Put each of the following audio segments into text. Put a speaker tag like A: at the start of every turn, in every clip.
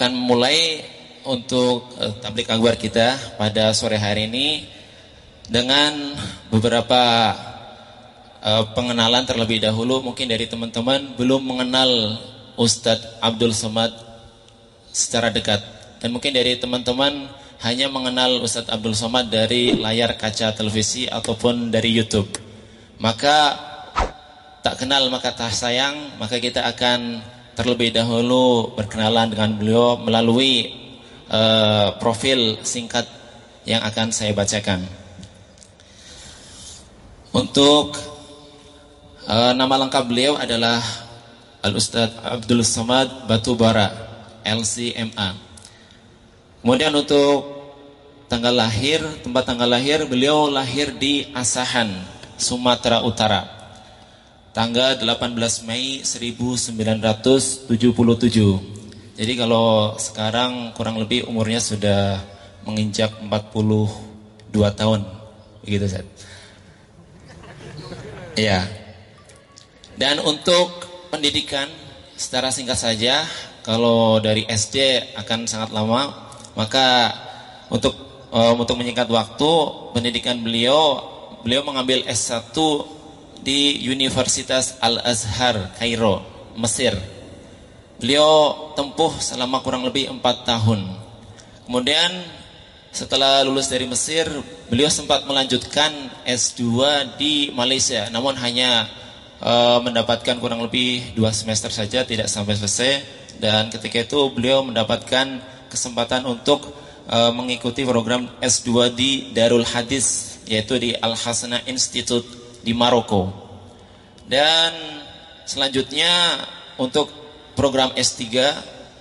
A: akan mulai untuk uh, tablik akbar kita pada sore hari ini dengan beberapa uh, pengenalan terlebih dahulu. Mungkin dari teman-teman belum mengenal Ustadz Abdul Somad secara dekat. Dan mungkin dari teman-teman hanya mengenal Ustadz Abdul Somad dari layar kaca televisi ataupun dari YouTube. Maka tak kenal maka tak sayang maka kita akan terlebih dahulu berkenalan dengan beliau melalui uh, profil singkat yang akan saya bacakan untuk uh, nama lengkap beliau adalah Al Ustadz Abdul Samad Batubara LCMA. Kemudian untuk tanggal lahir, tempat tanggal lahir beliau lahir di Asahan, Sumatera Utara. Tanggal 18 Mei 1977. Jadi kalau sekarang kurang lebih umurnya sudah menginjak 42 tahun. Begitu, Ustaz. Iya. Dan untuk pendidikan secara singkat saja kalau dari SD akan sangat lama maka untuk um, untuk menyingkat waktu pendidikan beliau beliau mengambil S1 di Universitas Al Azhar Kairo Mesir. Beliau tempuh selama kurang lebih empat tahun. Kemudian setelah lulus dari Mesir beliau sempat melanjutkan S2 di Malaysia. Namun hanya uh, mendapatkan kurang lebih dua semester saja tidak sampai selesai. Dan ketika itu beliau mendapatkan kesempatan untuk uh, mengikuti program S2 di Darul Hadis yaitu di Al Hasana Institute di Maroko. Dan selanjutnya untuk program S3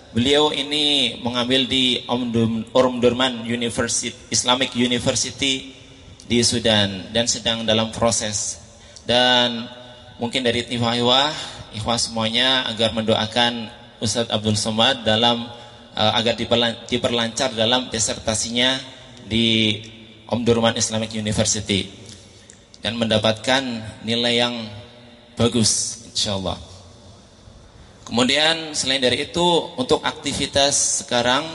A: beliau ini mengambil di Omdurman University Islamic University di Sudan dan sedang dalam proses. Dan mungkin dari ikhwah-ikhwah, ikhwah semuanya agar mendoakan Ustadz Abdul Somad dalam uh, agar diperlancar dalam disertasinya di Omdurman Islamic University dan mendapatkan nilai yang bagus insyaallah. Kemudian selain dari itu untuk aktivitas sekarang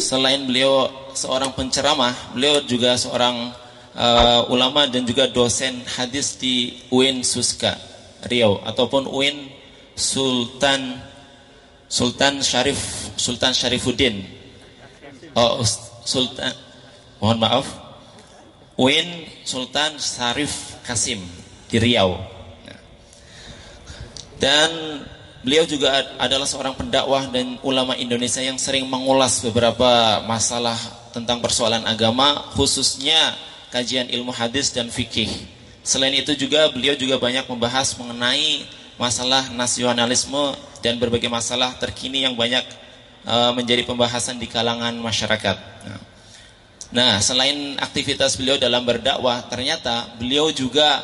A: selain beliau seorang penceramah, beliau juga seorang uh, ulama dan juga dosen hadis di UIN Suska Riau ataupun UIN Sultan Sultan Syarif Sultan Syarifuddin oh Sultan mohon maaf UIN Sultan Syarif Kasim di Riau dan beliau juga adalah seorang pendakwah dan ulama Indonesia yang sering mengulas beberapa masalah tentang persoalan agama khususnya kajian ilmu hadis dan fikih Selain itu juga beliau juga banyak membahas mengenai masalah nasionalisme dan berbagai masalah terkini yang banyak uh, menjadi pembahasan di kalangan masyarakat. Nah, selain aktivitas beliau dalam berdakwah, ternyata beliau juga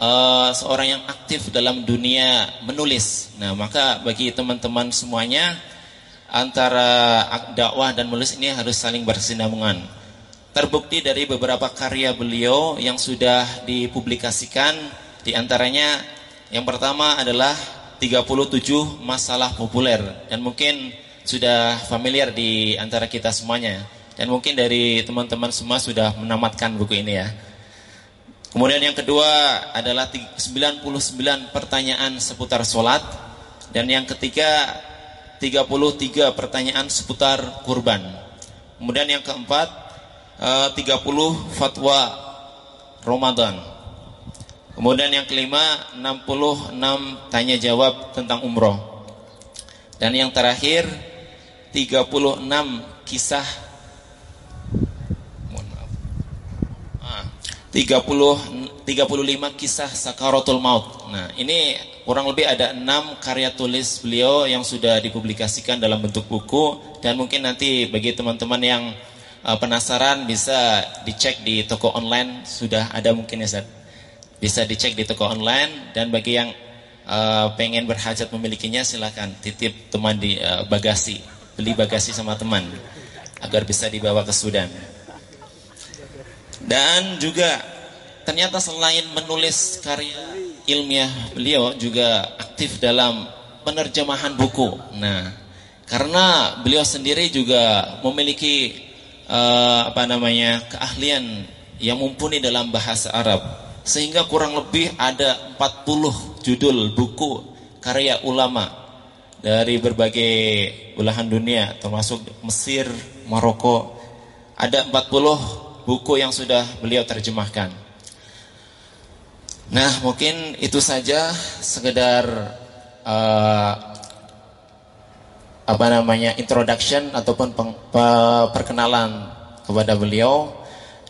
A: uh, seorang yang aktif dalam dunia menulis. Nah, maka bagi teman-teman semuanya antara dakwah dan menulis ini harus saling bersinambungan. Terbukti dari beberapa karya beliau yang sudah dipublikasikan di antaranya yang pertama adalah 37 masalah populer. Dan mungkin sudah familiar di antara kita semuanya dan mungkin dari teman-teman semua sudah menamatkan buku ini ya. Kemudian yang kedua adalah 99 pertanyaan seputar sholat dan yang ketiga 33 pertanyaan seputar kurban. Kemudian yang keempat 30 eh, fatwa Ramadan. Kemudian yang kelima 66 tanya jawab tentang umroh. Dan yang terakhir 36 kisah mohon maaf. Ah, 30 35 kisah sakaratul maut. Nah, ini kurang lebih ada 6 karya tulis beliau yang sudah dipublikasikan dalam bentuk buku dan mungkin nanti bagi teman-teman yang uh, penasaran bisa dicek di toko online sudah ada mungkin ya Zat. Bisa dicek di toko online dan bagi yang uh, pengen berhajat memilikinya silahkan titip teman di uh, bagasi beli bagasi sama teman agar bisa dibawa ke Sudan. Dan juga ternyata selain menulis karya ilmiah beliau juga aktif dalam penerjemahan buku. Nah, Karena beliau sendiri juga memiliki uh, apa namanya keahlian yang mumpuni dalam bahasa Arab sehingga kurang lebih ada 40 judul buku karya ulama dari berbagai belahan dunia termasuk Mesir, Maroko ada 40 buku yang sudah beliau terjemahkan. Nah, mungkin itu saja sekedar uh, apa namanya introduction ataupun peng, pe, perkenalan kepada beliau.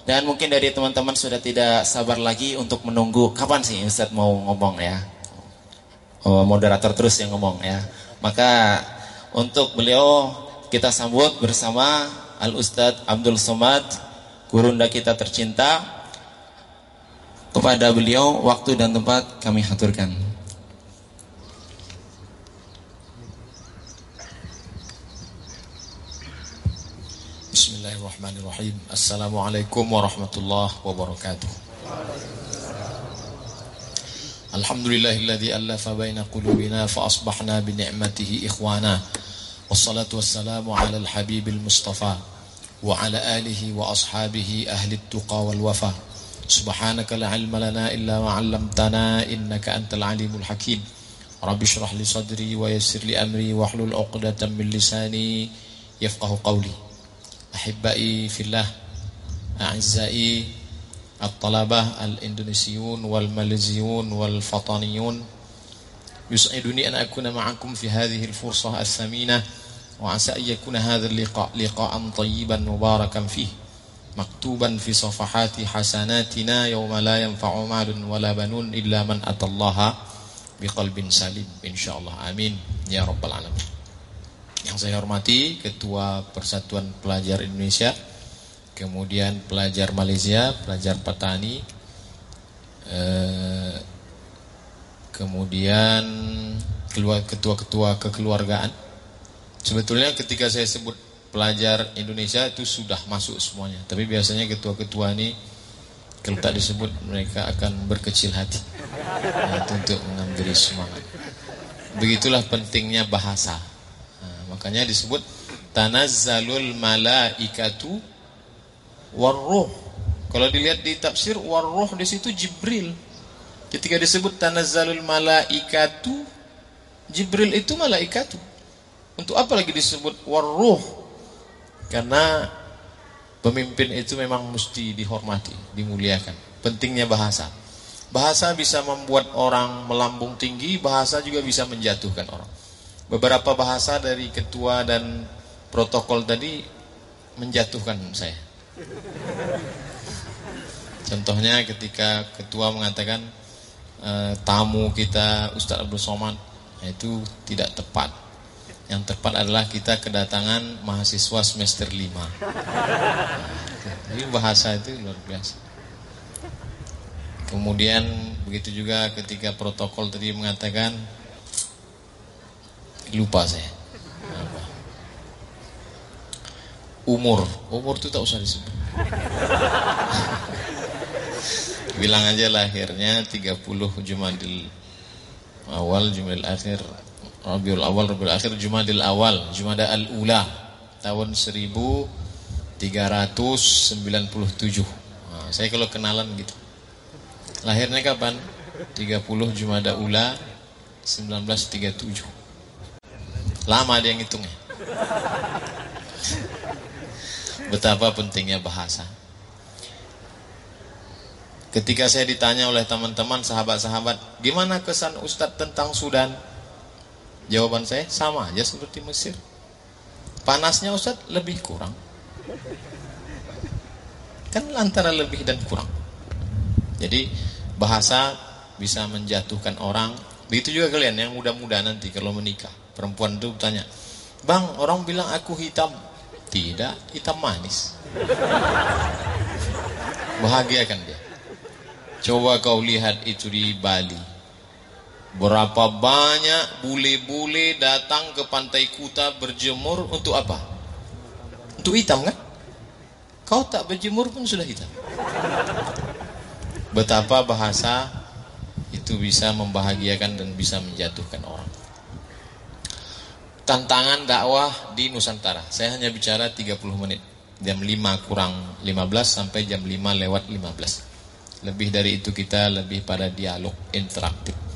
A: Dan mungkin dari teman-teman sudah tidak sabar lagi untuk menunggu kapan sih Ustadz mau ngomong ya? Oh, moderator terus yang ngomong ya. Maka untuk beliau kita sambut bersama Al Ustadz Abdul Somad gurunda kita tercinta kepada beliau waktu dan tempat kami haturkan
B: Bismillahirrahmanirrahim. Assalamualaikum warahmatullahi wabarakatuh. Alhamdulillahilladzi allafa baina qulubina fa asbahna bi ni'matihi ikhwana. Wassalatu wassalamu ala al-habibil mustafa وعلى آله وأصحابه أهل التقى والوفاء. سبحانك لا علم لنا إلا ما علمتنا إنك أنت العليم الحكيم. رب اشرح لي صدري ويسر لي أمري واحلل عقدة من لساني يفقه قولي. أحبائي في الله أعزائي الطلبة الإندونيسيون والماليزيون والفطنيون يسعدني أن أكون معكم في هذه الفرصة الثمينة وعسى أن يكون هذا اللقاء لقاء طيبا مباركا فيه مكتوبا في صفحات حسناتنا يوم لا ينفع مال ولا بنون إلا من أتى الله بقلب سليم إن شاء الله آمين يا رب العالمين Yang saya hormati Ketua Persatuan Pelajar Indonesia Kemudian pelajar Malaysia Pelajar Petani eh, Kemudian Ketua-ketua kekeluargaan Sebetulnya ketika saya sebut pelajar Indonesia itu sudah masuk semuanya Tapi biasanya ketua-ketua ini Kalau tak disebut mereka akan berkecil hati nah, Untuk mengambil semangat Begitulah pentingnya bahasa Makanya disebut tanazzalul malaikatu warruh. Kalau dilihat di tafsir warruh di situ Jibril. Ketika disebut tanazzalul malaikatu Jibril itu malaikatu. Untuk apa lagi disebut warruh? Karena pemimpin itu memang mesti dihormati, dimuliakan. Pentingnya bahasa. Bahasa bisa membuat orang melambung tinggi, bahasa juga bisa menjatuhkan orang beberapa bahasa dari ketua dan protokol tadi menjatuhkan saya. Contohnya ketika ketua mengatakan e, tamu kita Ustadz Abdul Somad nah itu tidak tepat. Yang tepat adalah kita kedatangan mahasiswa semester 5. Nah, ini bahasa itu luar biasa. Kemudian begitu juga ketika protokol tadi mengatakan lupa saya. Umur. Umur itu tak usah disebut. Bilang aja lahirnya 30 Jumadil awal Jumadil akhir Rabiul awal Rabiul akhir Jumadil awal Jumada al ula tahun 1397 nah, saya kalau kenalan gitu lahirnya kapan 30 Jumada ula 1937 Lama dia ngitungnya. Betapa pentingnya bahasa. Ketika saya ditanya oleh teman-teman, sahabat-sahabat, gimana kesan Ustadz tentang Sudan? Jawaban saya sama aja seperti Mesir. Panasnya Ustadz lebih kurang. Kan antara lebih dan kurang. Jadi bahasa bisa menjatuhkan orang. Begitu juga kalian yang muda-muda nanti kalau menikah. Perempuan itu bertanya, Bang, orang bilang aku hitam. Tidak, hitam manis. Bahagia kan dia. Coba kau lihat itu di Bali. Berapa banyak bule-bule datang ke pantai Kuta berjemur untuk apa? Untuk hitam kan? Kau tak berjemur pun sudah hitam. Betapa bahasa itu bisa membahagiakan dan bisa menjatuhkan orang. tantangan dakwah di Nusantara. Saya hanya bicara 30 menit. Jam 5 kurang 15 sampai jam 5 lewat 15. Lebih dari itu kita lebih pada dialog interaktif.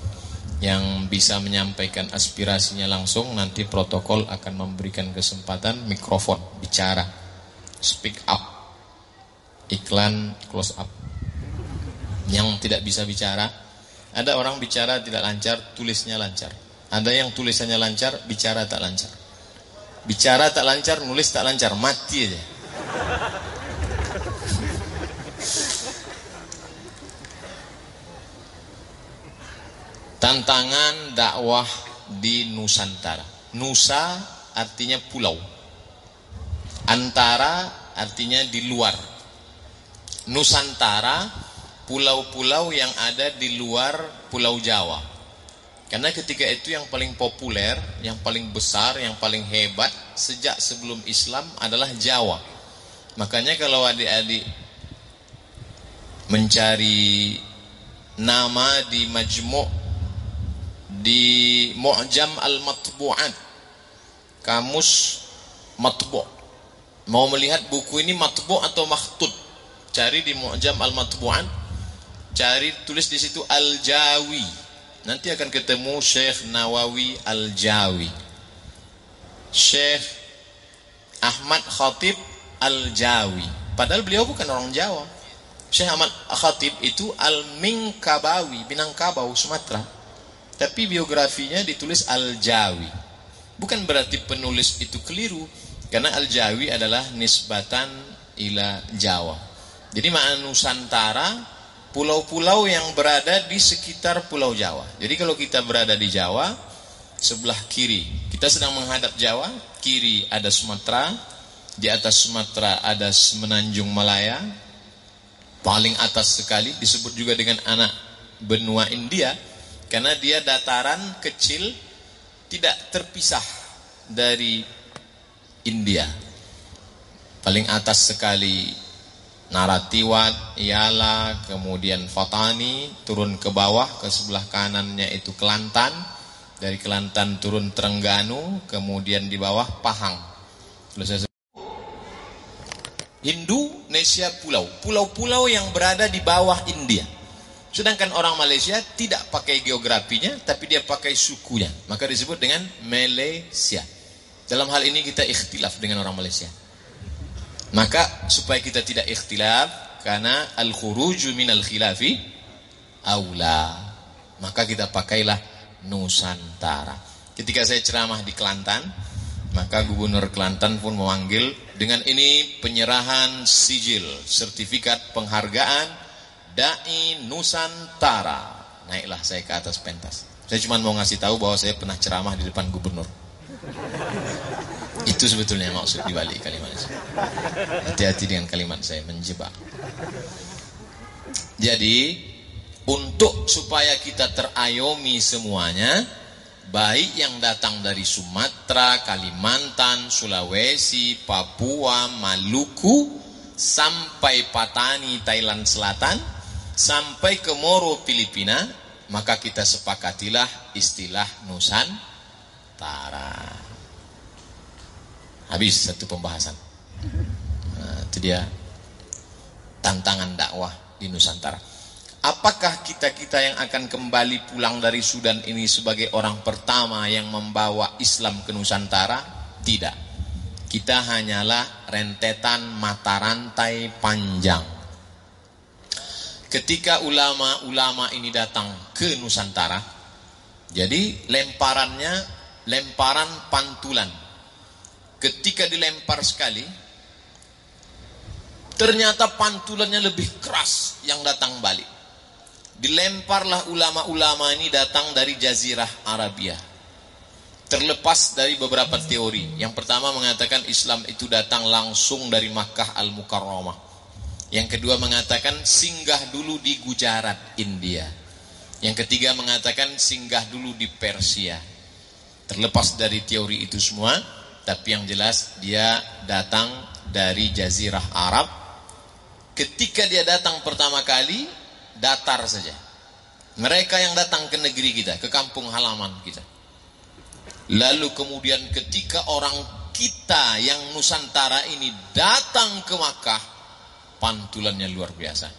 B: Yang bisa menyampaikan aspirasinya langsung nanti protokol akan memberikan kesempatan mikrofon bicara. Speak up. Iklan close up. Yang tidak bisa bicara, ada orang bicara tidak lancar, tulisnya lancar. Ada yang tulisannya lancar, bicara tak lancar. Bicara tak lancar, nulis tak lancar, mati aja. Tantangan dakwah di Nusantara. Nusa artinya pulau. Antara artinya di luar. Nusantara pulau-pulau yang ada di luar Pulau Jawa. Karena ketika itu yang paling populer, yang paling besar, yang paling hebat sejak sebelum Islam adalah Jawa. Makanya kalau adik-adik mencari nama di majmu' di Mu'jam al-Matbu'at kamus matbu' mau melihat buku ini matbu' atau makhtut cari di Mu'jam al-Matbu'at cari tulis di situ Al-Jawi nanti akan ketemu Syekh Nawawi Al-Jawi Syekh Ahmad Khatib Al-Jawi. Padahal beliau bukan orang Jawa. Syekh Ahmad Khatib itu Al-Mingkabawi, Minangkabau, Sumatera. Tapi biografinya ditulis Al-Jawi. Bukan berarti penulis itu keliru. Karena Al-Jawi adalah nisbatan ila Jawa. Jadi makna Nusantara, pulau-pulau yang berada di sekitar pulau Jawa. Jadi kalau kita berada di Jawa, sebelah kiri, kita sedang menghadap Jawa, kiri ada Sumatera, di atas Sumatera ada Semenanjung Malaya. Paling atas sekali disebut juga dengan anak benua India karena dia dataran kecil tidak terpisah dari India. Paling atas sekali Naratiwat, Iala, kemudian Fatani, turun ke bawah ke sebelah kanannya itu Kelantan, dari Kelantan turun Terengganu, kemudian di bawah Pahang. Indonesia pulau. Pulau-pulau yang berada di bawah India. Sedangkan orang Malaysia tidak pakai geografinya, tapi dia pakai sukunya. Maka disebut dengan Malaysia. Dalam hal ini kita ikhtilaf dengan orang Malaysia. Maka supaya kita tidak ikhtilaf, karena al-khuruju minal khilafi, aula. Maka kita pakailah Nusantara. Ketika saya ceramah di Kelantan, maka gubernur Kelantan pun memanggil dengan ini penyerahan sijil sertifikat penghargaan Dai Nusantara. Naiklah saya ke atas pentas. Saya cuma mau ngasih tahu bahwa saya pernah ceramah di depan gubernur. Itu sebetulnya maksud dibalik kalimat saya. Hati-hati dengan kalimat saya menjebak. Jadi untuk supaya kita terayomi semuanya, baik yang datang dari Sumatera, Kalimantan, Sulawesi, Papua, Maluku, sampai Patani, Thailand Selatan, sampai ke Moro, Filipina, maka kita sepakatilah istilah Nusantara. Habis satu pembahasan. Nah, itu dia tantangan dakwah di Nusantara. Apakah kita-kita yang akan kembali pulang dari Sudan ini sebagai orang pertama yang membawa Islam ke Nusantara? Tidak. Kita hanyalah rentetan mata rantai panjang. Ketika ulama-ulama ini datang ke Nusantara, jadi lemparannya lemparan pantulan. Ketika dilempar sekali, ternyata pantulannya lebih keras yang datang balik dilemparlah ulama-ulama ini datang dari jazirah Arabia. Terlepas dari beberapa teori. Yang pertama mengatakan Islam itu datang langsung dari Makkah Al-Mukarramah. Yang kedua mengatakan singgah dulu di Gujarat, India. Yang ketiga mengatakan singgah dulu di Persia. Terlepas dari teori itu semua, tapi yang jelas dia datang dari jazirah Arab. Ketika dia datang pertama kali, datar saja. Mereka yang datang ke negeri kita, ke kampung halaman kita. Lalu kemudian ketika orang kita yang Nusantara ini datang ke Makkah, pantulannya luar biasa.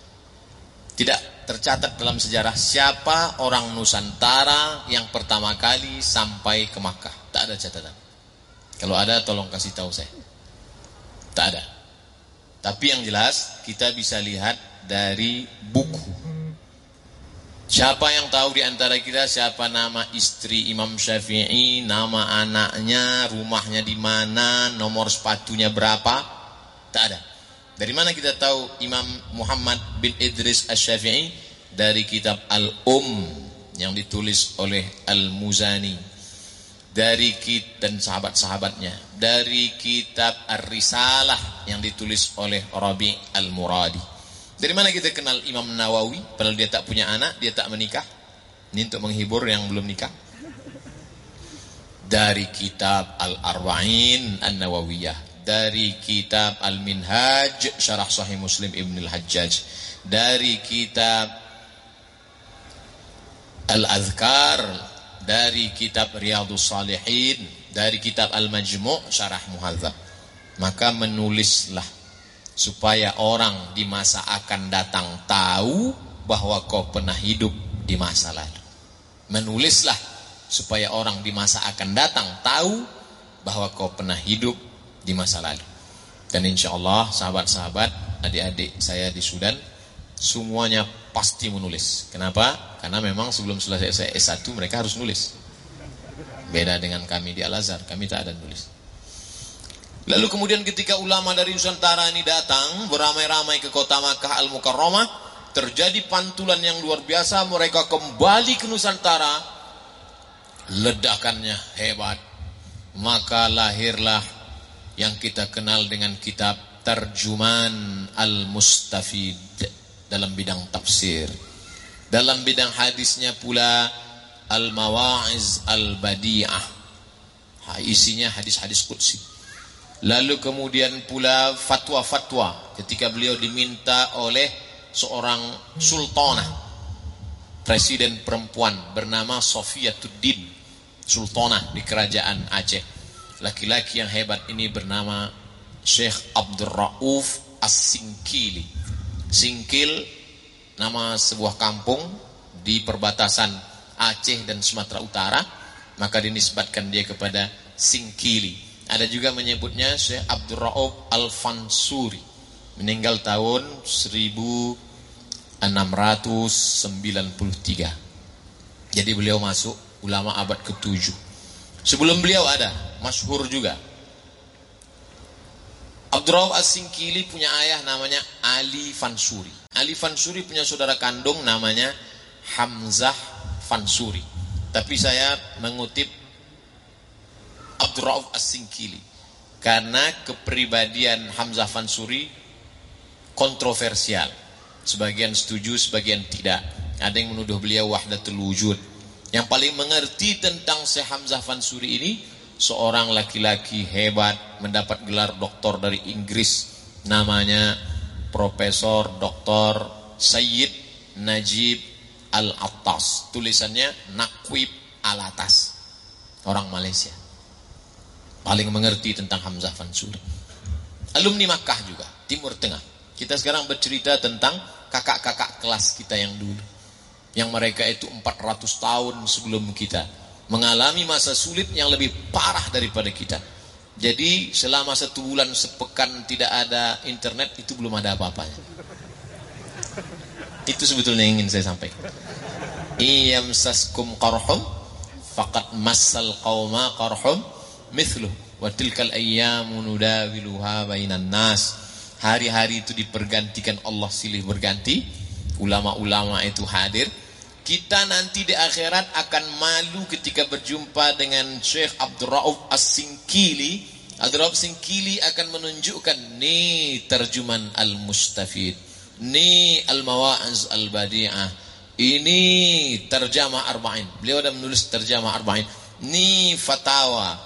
B: Tidak tercatat dalam sejarah siapa orang Nusantara yang pertama kali sampai ke Makkah. Tak ada catatan. Kalau ada tolong kasih tahu saya. Tak ada. Tapi yang jelas kita bisa lihat dari buku Siapa yang tahu di antara kita siapa nama istri Imam Syafi'i, nama anaknya, rumahnya di mana, nomor sepatunya berapa? Tak ada. Dari mana kita tahu Imam Muhammad bin Idris Asy-Syafi'i? Dari kitab Al-Um yang ditulis oleh Al-Muzani. Dari kitab dan sahabat-sahabatnya. Dari kitab Ar-Risalah yang ditulis oleh Rabi' Al-Muradi. Dari mana kita kenal Imam Nawawi? Padahal dia tak punya anak, dia tak menikah. Ini untuk menghibur yang belum nikah. Dari kitab Al-Arba'in An-Nawawiyah. Dari kitab Al-Minhaj Syarah Sahih Muslim Ibn Al-Hajjaj. Dari kitab Al-Azkar. Dari kitab Riyadus Salihin. Dari kitab Al-Majmu' Syarah Muhadzab. Maka menulislah supaya orang di masa akan datang tahu bahwa kau pernah hidup di masa lalu. Menulislah supaya orang di masa akan datang tahu bahwa kau pernah hidup di masa lalu. Dan insya Allah sahabat-sahabat, adik-adik saya di Sudan, semuanya pasti menulis. Kenapa? Karena memang sebelum selesai saya S1 mereka harus nulis. Beda dengan kami di Al-Azhar, kami tak ada nulis. Lalu kemudian ketika ulama dari Nusantara ini datang beramai-ramai ke kota Makkah Al-Mukarramah, terjadi pantulan yang luar biasa, mereka kembali ke Nusantara, ledakannya hebat. Maka lahirlah yang kita kenal dengan kitab Terjuman Al-Mustafid dalam bidang tafsir. Dalam bidang hadisnya pula Al-Mawa'iz Al-Badi'ah. Isinya hadis-hadis qudsi. Lalu kemudian pula fatwa-fatwa ketika beliau diminta oleh seorang sultanah presiden perempuan bernama Sofiyatuddin sultanah di kerajaan Aceh. Laki-laki yang hebat ini bernama Syekh Abdul Rauf As-Singkili. Singkil nama sebuah kampung di perbatasan Aceh dan Sumatera Utara, maka dinisbatkan dia kepada Singkili. Ada juga menyebutnya Syekh Abdul Rauf Al-Fansuri. Meninggal tahun 1693. Jadi beliau masuk ulama abad ke-7. Sebelum beliau ada, masyhur juga. Abdul Rauf As-Singkili punya ayah namanya Ali Fansuri. Ali Fansuri punya saudara kandung namanya Hamzah Fansuri. Tapi saya mengutip Abdurrauf As-Singkili karena kepribadian Hamzah Fansuri kontroversial sebagian setuju sebagian tidak ada yang menuduh beliau wahdatul wujud yang paling mengerti tentang Syekh Hamzah Fansuri ini seorang laki-laki hebat mendapat gelar doktor dari Inggris namanya Profesor Dr. Sayyid Najib Al-Attas tulisannya Nakwib Al-Atas orang Malaysia paling mengerti tentang Hamzah Fansuri. Alumni Makkah juga, Timur Tengah. Kita sekarang bercerita tentang kakak-kakak kelas kita yang dulu. Yang mereka itu 400 tahun sebelum kita. Mengalami masa sulit yang lebih parah daripada kita. Jadi selama satu bulan sepekan tidak ada internet itu belum ada apa-apanya. Itu sebetulnya ingin saya sampaikan. Iyam saskum qarhum faqad massal qauma qarhum mithlu wa tilkal ayyamu nudawiluha bainan nas hari-hari itu dipergantikan Allah silih berganti ulama-ulama itu hadir kita nanti di akhirat akan malu ketika berjumpa dengan Syekh Abdul Rauf As-Singkili. Abdul Rauf Singkili akan menunjukkan ni terjuman al-mustafid. Ni al-mawa'az al-badi'ah. Ini terjemah arba'in. Beliau ada menulis terjemah arba'in. Ni fatawa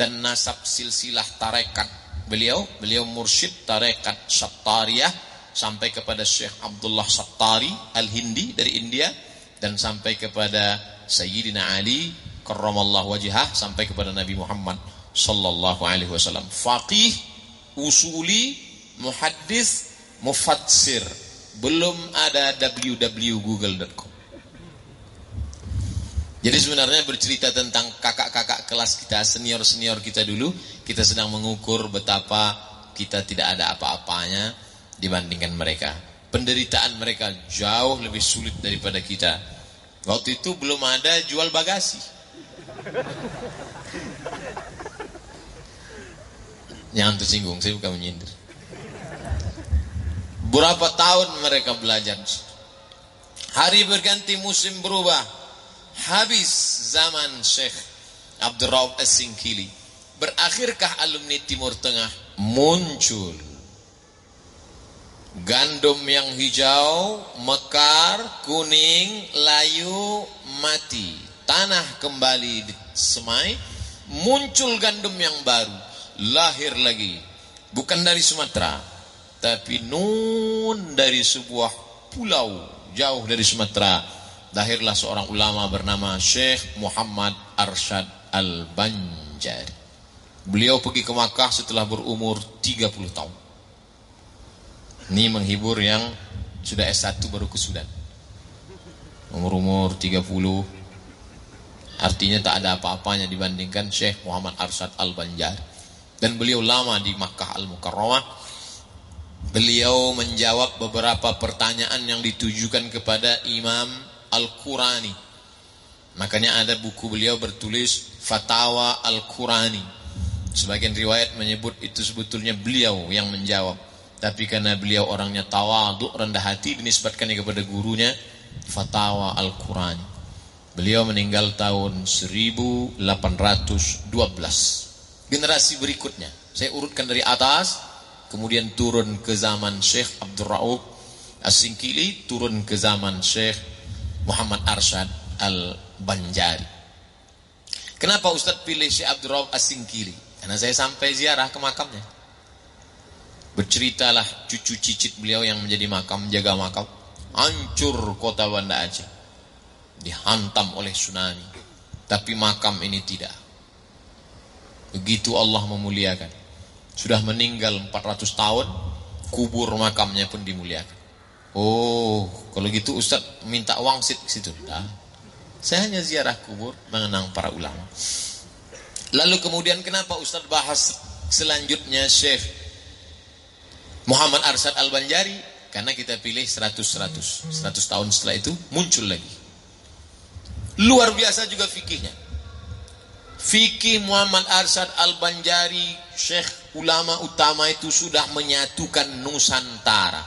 B: dan nasab silsilah tarekat. Beliau beliau mursyid tarekat Sattariyah sampai kepada Syekh Abdullah Sattari Al-Hindi dari India dan sampai kepada Sayyidina Ali karramallahu wajhah sampai kepada Nabi Muhammad sallallahu alaihi wasallam. Faqih, usuli, muhaddis, mufassir. Belum ada www.google.com. Jadi sebenarnya bercerita tentang kakak-kakak kelas kita, senior-senior kita dulu, kita sedang mengukur betapa kita tidak ada apa-apanya dibandingkan mereka. Penderitaan mereka jauh lebih sulit daripada kita. Waktu itu belum ada jual bagasi. Jangan tersinggung, saya bukan menyindir. Berapa tahun mereka belajar? Hari berganti, musim berubah. Habis zaman Syekh Abdurrahman As-Singkili. Berakhirkah alumni Timur Tengah muncul gandum yang hijau, mekar, kuning, layu, mati. Tanah kembali semai, muncul gandum yang baru, lahir lagi. Bukan dari Sumatera, tapi nun dari sebuah pulau jauh dari Sumatera. Lahirlah seorang ulama bernama Syekh Muhammad Arsyad Al-Banjari. Beliau pergi ke Makkah setelah berumur 30 tahun. Ini menghibur yang sudah S1 baru ke Sudan. Umur-umur 30 artinya tak ada apa-apanya dibandingkan Syekh Muhammad Arsyad Al-Banjar. Dan beliau lama di Makkah Al-Mukarramah. Beliau menjawab beberapa pertanyaan yang ditujukan kepada Imam Al-Qurani. Makanya ada buku beliau bertulis Fatawa Al-Qurani Sebagian riwayat menyebut itu sebetulnya beliau yang menjawab. Tapi karena beliau orangnya tawaduk, rendah hati, dinisbatkannya kepada gurunya, Fatawa Al-Quran. Beliau meninggal tahun 1812. Generasi berikutnya, saya urutkan dari atas, kemudian turun ke zaman Syekh Abdul Ra'ub As-Singkili, turun ke zaman Syekh Muhammad Arsyad Al-Banjari. Kenapa Ustaz pilih Syekh Abdul Ra'ub As-Singkili? Karena saya sampai ziarah ke makamnya. Berceritalah cucu cicit beliau yang menjadi makam, jaga makam. Hancur kota Banda Aceh. Dihantam oleh tsunami. Tapi makam ini tidak. Begitu Allah memuliakan. Sudah meninggal 400 tahun, kubur makamnya pun dimuliakan. Oh, kalau gitu Ustaz minta wangsit ke situ. Nah, saya hanya ziarah kubur mengenang para ulama. Lalu kemudian kenapa Ustaz bahas selanjutnya Syekh Muhammad Arsad Al-Banjari? Karena kita pilih 100-100. 100 tahun setelah itu muncul lagi. Luar biasa juga fikihnya. Fikih Muhammad Arsad Al-Banjari, Syekh ulama utama itu sudah menyatukan Nusantara.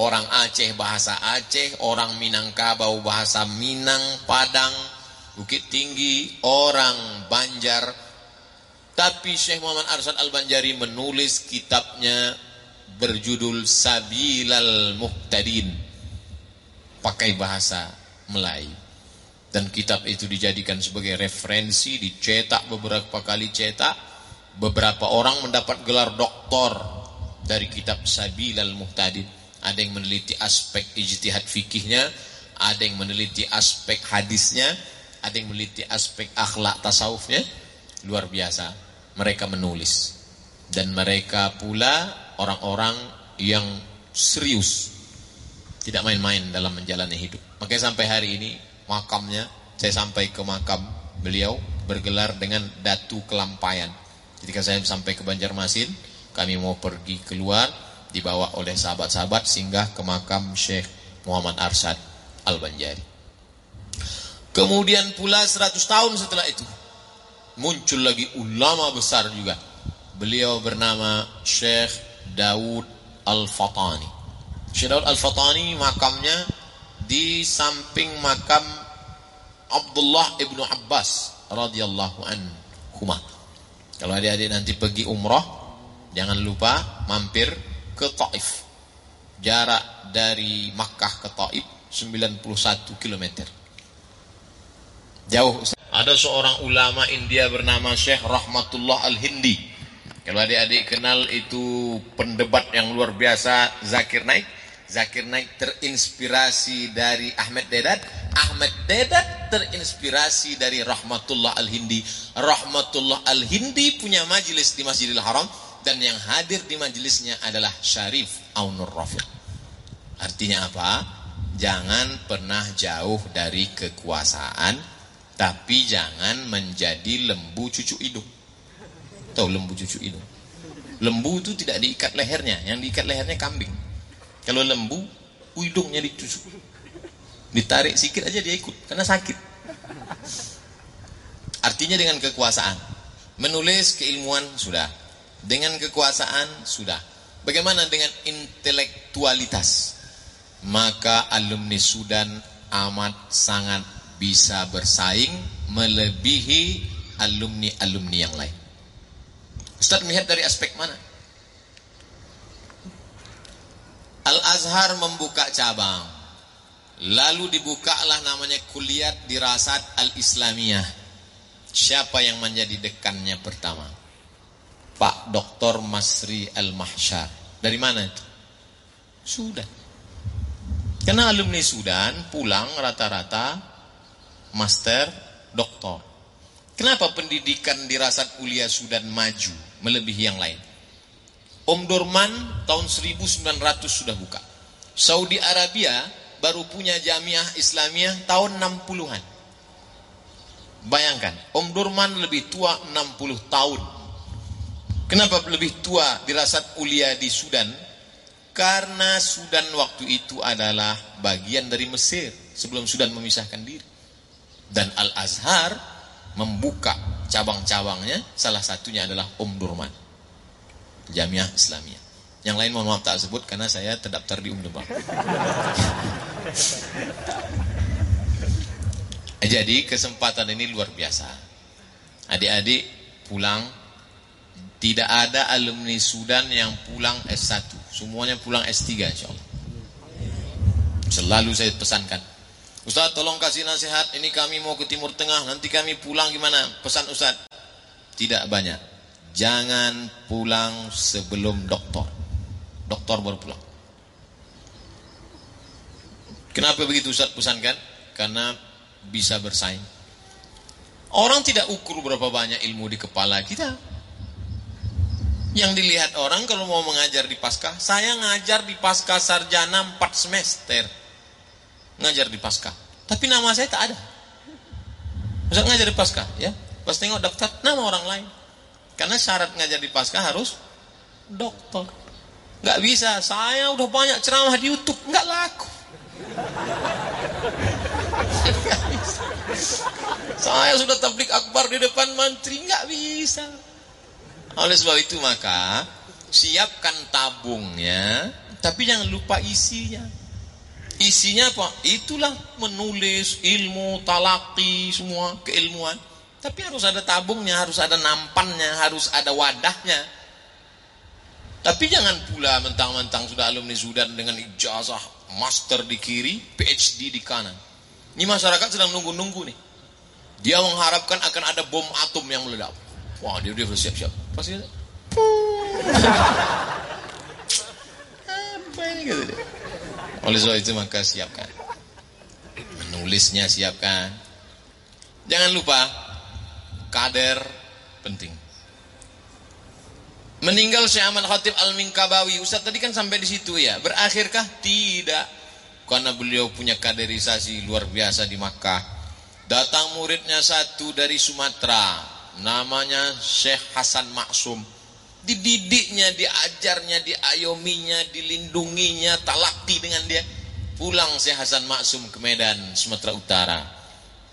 B: Orang Aceh bahasa Aceh, orang Minangkabau bahasa Minang, Padang, Bukit Tinggi, orang Banjar. Tapi Syekh Muhammad Arsad Al-Banjari menulis kitabnya berjudul Sabilal Muhtadin. Pakai bahasa Melayu. Dan kitab itu dijadikan sebagai referensi, dicetak beberapa kali cetak. Beberapa orang mendapat gelar doktor dari kitab Sabilal Muhtadin. Ada yang meneliti aspek ijtihad fikihnya, ada yang meneliti aspek hadisnya, ada yang meneliti aspek akhlak tasawufnya luar biasa mereka menulis dan mereka pula orang-orang yang serius tidak main-main dalam menjalani hidup. Makanya sampai hari ini makamnya saya sampai ke makam beliau bergelar dengan Datu Kelampayan. Ketika saya sampai ke Banjarmasin kami mau pergi keluar dibawa oleh sahabat-sahabat singgah ke makam Syekh Muhammad Arsad Al-Banjari. Kemudian pula 100 tahun setelah itu muncul lagi ulama besar juga. Beliau bernama Syekh Daud Al-Fatani. Syekh Daud Al-Fatani makamnya di samping makam Abdullah ibnu Abbas radhiyallahu anhu. Kalau adik-adik nanti pergi umrah, jangan lupa mampir ke Taif. Jarak dari Makkah ke Taif 91 kilometer. Jauh. Ada seorang ulama India bernama Syekh Rahmatullah Al-Hindi. Kalau adik-adik kenal itu pendebat yang luar biasa Zakir Naik. Zakir Naik terinspirasi dari Ahmed Dedat. Ahmad Dedat terinspirasi dari Rahmatullah Al-Hindi. Rahmatullah Al-Hindi punya majelis di Masjidil Haram dan yang hadir di majelisnya adalah Syarif Aunur Rafiq. Artinya apa? Jangan pernah jauh dari kekuasaan, tapi jangan menjadi lembu cucu hidung. Tahu lembu cucu hidung? Lembu itu tidak diikat lehernya, yang diikat lehernya kambing. Kalau lembu, hidungnya ditusuk. Ditarik sikit aja dia ikut, karena sakit. Artinya dengan kekuasaan. Menulis keilmuan sudah. Dengan kekuasaan sudah. Bagaimana dengan intelektualitas? Maka alumni Sudan amat sangat bisa bersaing melebihi alumni-alumni yang lain. Ustaz melihat dari aspek mana? Al-Azhar membuka cabang. Lalu dibukalah namanya kuliah dirasat Al-Islamiyah. Siapa yang menjadi dekannya pertama? Pak Dr. Masri Al-Mahsyar. Dari mana itu? Sudan. Karena alumni Sudan pulang rata-rata master, doktor. Kenapa pendidikan dirasat kuliah Sudan maju melebihi yang lain? Om Dorman tahun 1900 sudah buka. Saudi Arabia baru punya jamiah Islamiyah tahun 60-an. Bayangkan, Om Dorman lebih tua 60 tahun. Kenapa lebih tua dirasat kuliah di Sudan? Karena Sudan waktu itu adalah bagian dari Mesir sebelum Sudan memisahkan diri. Dan Al-Azhar membuka cabang-cabangnya, salah satunya adalah Om Durman. Jamiah Islamiyah. Yang lain mohon maaf tak sebut karena saya terdaftar di Om Durman. Jadi kesempatan ini luar biasa. Adik-adik pulang tidak ada alumni Sudan yang pulang S1. Semuanya pulang S3 insya Allah. Selalu saya pesankan. Ustaz tolong kasih nasihat. Ini kami mau ke Timur Tengah. Nanti kami pulang gimana? Pesan Ustaz. Tidak banyak. Jangan pulang sebelum doktor. Doktor baru pulang. Kenapa begitu Ustaz pesankan? Karena bisa bersaing. Orang tidak ukur berapa banyak ilmu di kepala kita. Yang dilihat orang kalau mau mengajar di Paskah, saya ngajar di Paskah Sarjana 4 semester. Ngajar di Paskah. Tapi nama saya tak ada. Ustaz ngajar di Paskah, ya. Pas tengok daftar, nama orang lain. Karena syarat ngajar di Paskah harus dokter. Gak bisa, saya udah banyak ceramah di Youtube, gak laku. Saya sudah tablik akbar di depan menteri, nggak bisa. Oleh sebab itu maka siapkan tabungnya, tapi jangan lupa isinya. Isinya apa? Itulah menulis ilmu, talaki, semua keilmuan. Tapi harus ada tabungnya, harus ada nampannya, harus ada wadahnya. Tapi jangan pula mentang-mentang sudah alumni Sudan dengan ijazah master di kiri, PhD di kanan. Ini masyarakat sedang nunggu-nunggu nih. Dia mengharapkan akan ada bom atom yang meledak. Wah, dia udah siap-siap. Pasti apa ini gitu dia. Oleh sebab itu maka siapkan. Menulisnya siapkan. Jangan lupa kader penting. Meninggal Syekh Ahmad Khatib Al-Minkabawi. Ustaz tadi kan sampai di situ ya. Berakhirkah? Tidak. Karena beliau punya kaderisasi luar biasa di Makkah. Datang muridnya satu dari Sumatera. Namanya Syekh Hasan Maksum. Dididiknya, diajarnya, diayominya, dilindunginya, talakti dengan dia. Pulang Syekh Hasan Maksum ke Medan, Sumatera Utara.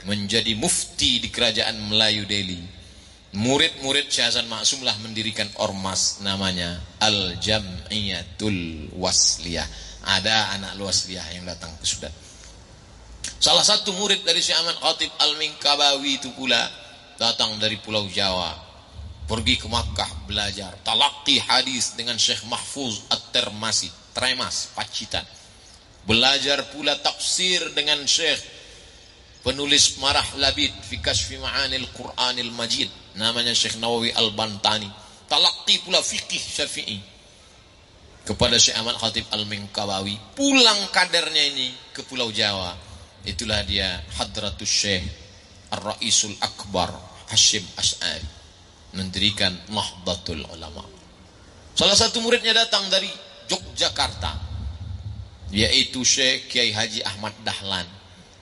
B: Menjadi mufti di kerajaan Melayu Delhi. Murid-murid Syekh Hasan Maksum lah mendirikan ormas namanya Al-Jam'iyatul Wasliyah. Ada anak Wasliyah yang datang ke Sudan. Salah satu murid dari Syekh Ahmad Khatib Al-Minkabawi itu pula datang dari Pulau Jawa. Pergi ke Makkah belajar talaqi hadis dengan Syekh Mahfuz At-Termasi, Tremas, Pacitan. Belajar pula tafsir dengan Syekh penulis Marah Labid fi Kashfi Ma'anil Qur'anil Majid namanya Syekh Nawawi Al-Bantani. Talaqi pula fikih Syafi'i kepada Syekh Ahmad Khatib Al-Minkabawi. Pulang kadernya ini ke Pulau Jawa itulah dia Hadratus Syekh Ar-Raisul Akbar Hashim Ash'ari mendirikan Nahdlatul Ulama. Salah satu muridnya datang dari Yogyakarta yaitu Syekh Kiai Haji Ahmad Dahlan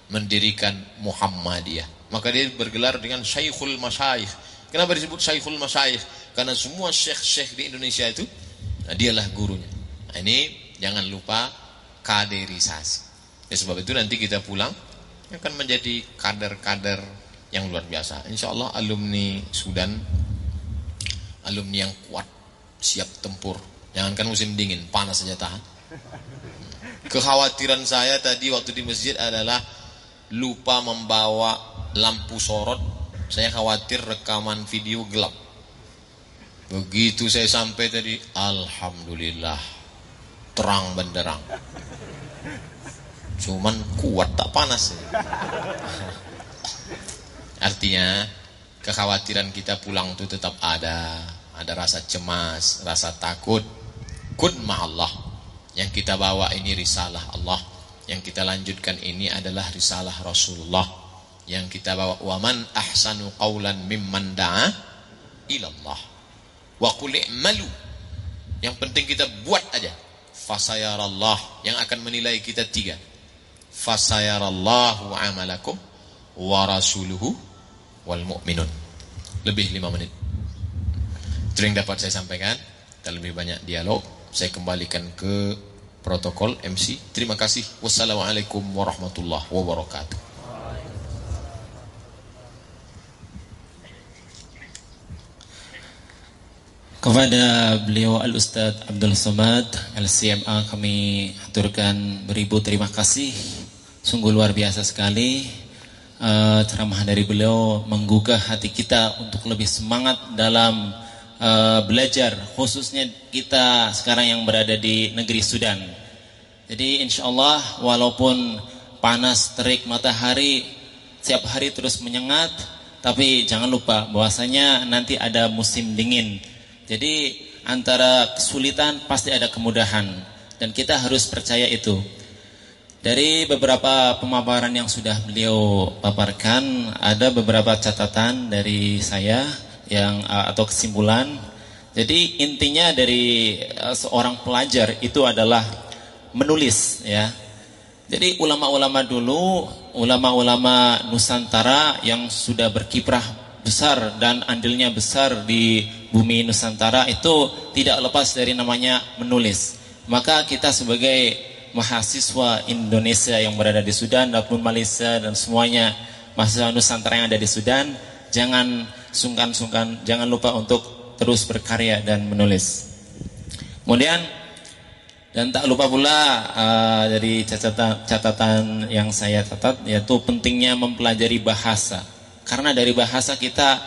B: mendirikan Muhammadiyah. Maka dia bergelar dengan Syekhul Masyayikh. Kenapa disebut Syekhul Masyayikh? Karena semua syekh-syekh di Indonesia itu nah, dialah gurunya. Nah, ini jangan lupa kaderisasi. Ya sebab itu nanti kita pulang akan menjadi kader-kader yang luar biasa. Insya Allah alumni Sudan alumni yang kuat siap tempur. Jangankan musim dingin panas saja tahan. Kekhawatiran saya tadi waktu di masjid adalah lupa membawa lampu sorot. Saya khawatir rekaman video gelap. Begitu saya sampai tadi Alhamdulillah terang benderang. Cuman kuat tak panas. Artinya kekhawatiran kita pulang itu tetap ada ada rasa cemas rasa takut. Kun Allah yang kita bawa ini risalah Allah. Yang kita lanjutkan ini adalah risalah Rasulullah. Yang kita bawa waman ahsanu qawlan mimman da'a ilallah. Wa qul malu yang penting kita buat aja. Fasayarallah. Yang akan menilai kita tiga. Fasayarallahu amalakum wa rasuluhu wal mu'minun. Lebih lima menit yang dapat saya sampaikan. Dan lebih banyak dialog. Saya kembalikan ke protokol MC terima kasih. Wassalamualaikum warahmatullahi wabarakatuh.
A: Kepada beliau Al-Ustadz Abdul Somad Al-CMA kami aturkan beribu terima kasih. Sungguh luar biasa sekali. Uh, Ceramah dari beliau menggugah hati kita Untuk lebih semangat dalam uh, belajar Khususnya kita sekarang yang berada di negeri Sudan. Jadi insya Allah walaupun panas terik matahari Setiap hari terus menyengat Tapi jangan lupa bahwasanya nanti ada musim dingin. Jadi antara kesulitan pasti ada kemudahan dan kita harus percaya itu. Dari beberapa pemaparan yang sudah beliau paparkan, ada beberapa catatan dari saya yang uh, atau kesimpulan. Jadi intinya dari uh, seorang pelajar itu adalah menulis ya. Jadi ulama-ulama dulu, ulama-ulama Nusantara yang sudah berkiprah besar dan andilnya besar di bumi Nusantara itu tidak lepas dari namanya menulis. Maka kita sebagai mahasiswa Indonesia yang berada di Sudan ataupun Malaysia dan semuanya mahasiswa Nusantara yang ada di Sudan, jangan sungkan-sungkan, jangan lupa untuk terus berkarya dan menulis. Kemudian dan tak lupa pula uh, dari catatan, catatan yang saya catat yaitu pentingnya mempelajari bahasa. Karena dari bahasa kita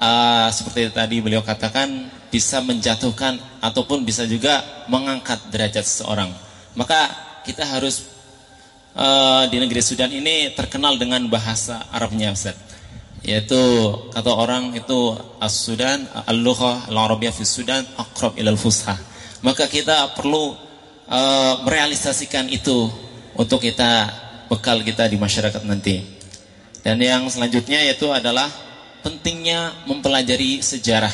A: uh, seperti tadi beliau katakan bisa menjatuhkan ataupun bisa juga mengangkat derajat seseorang. Maka kita harus uh, di negeri Sudan ini terkenal dengan bahasa Arabnya Ustaz. Yaitu kata orang itu As-Sudan al-lughah al-arabiyyah fi Sudan aqrab ila al-fusha. Maka kita perlu uh, merealisasikan itu untuk kita bekal kita di masyarakat nanti. Dan yang selanjutnya yaitu adalah pentingnya mempelajari sejarah.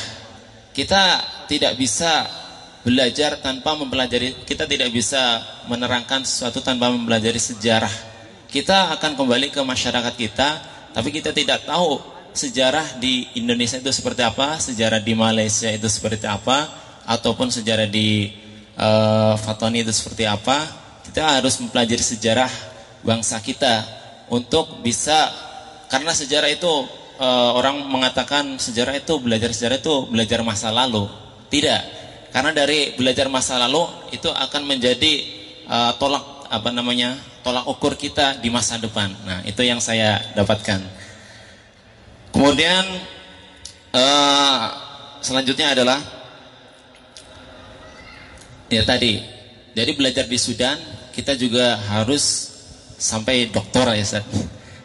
A: Kita tidak bisa belajar tanpa mempelajari, kita tidak bisa menerangkan sesuatu tanpa mempelajari sejarah. Kita akan kembali ke masyarakat kita, tapi kita tidak tahu sejarah di Indonesia itu seperti apa, sejarah di Malaysia itu seperti apa, ataupun sejarah di uh, Fatoni itu seperti apa. Kita harus mempelajari sejarah bangsa kita untuk bisa karena sejarah itu uh, orang mengatakan sejarah itu belajar sejarah itu belajar masa lalu. Tidak. Karena dari belajar masa lalu itu akan menjadi uh, tolak apa namanya? Tolak ukur kita di masa depan. Nah, itu yang saya dapatkan. Kemudian uh, selanjutnya adalah ya tadi. Jadi belajar di Sudan kita juga harus sampai doktor ya Ustaz.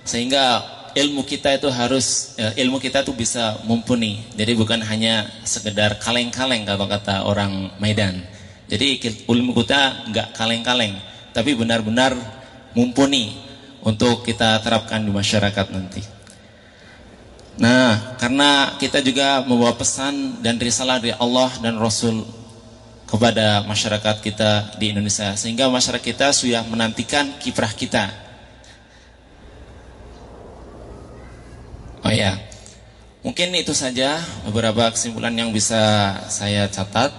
A: Sehingga ilmu kita itu harus ya, ilmu kita itu bisa mumpuni. Jadi bukan hanya sekedar kaleng-kaleng kalau kata orang Medan. Jadi ilmu kita nggak kaleng-kaleng, tapi benar-benar mumpuni. untuk kita terapkan di masyarakat nanti. Nah, karena kita juga membawa pesan dan risalah dari Allah dan Rasul kepada masyarakat kita di Indonesia sehingga masyarakat kita sudah menantikan kiprah kita. Oh ya. Mungkin itu saja beberapa kesimpulan yang bisa saya catat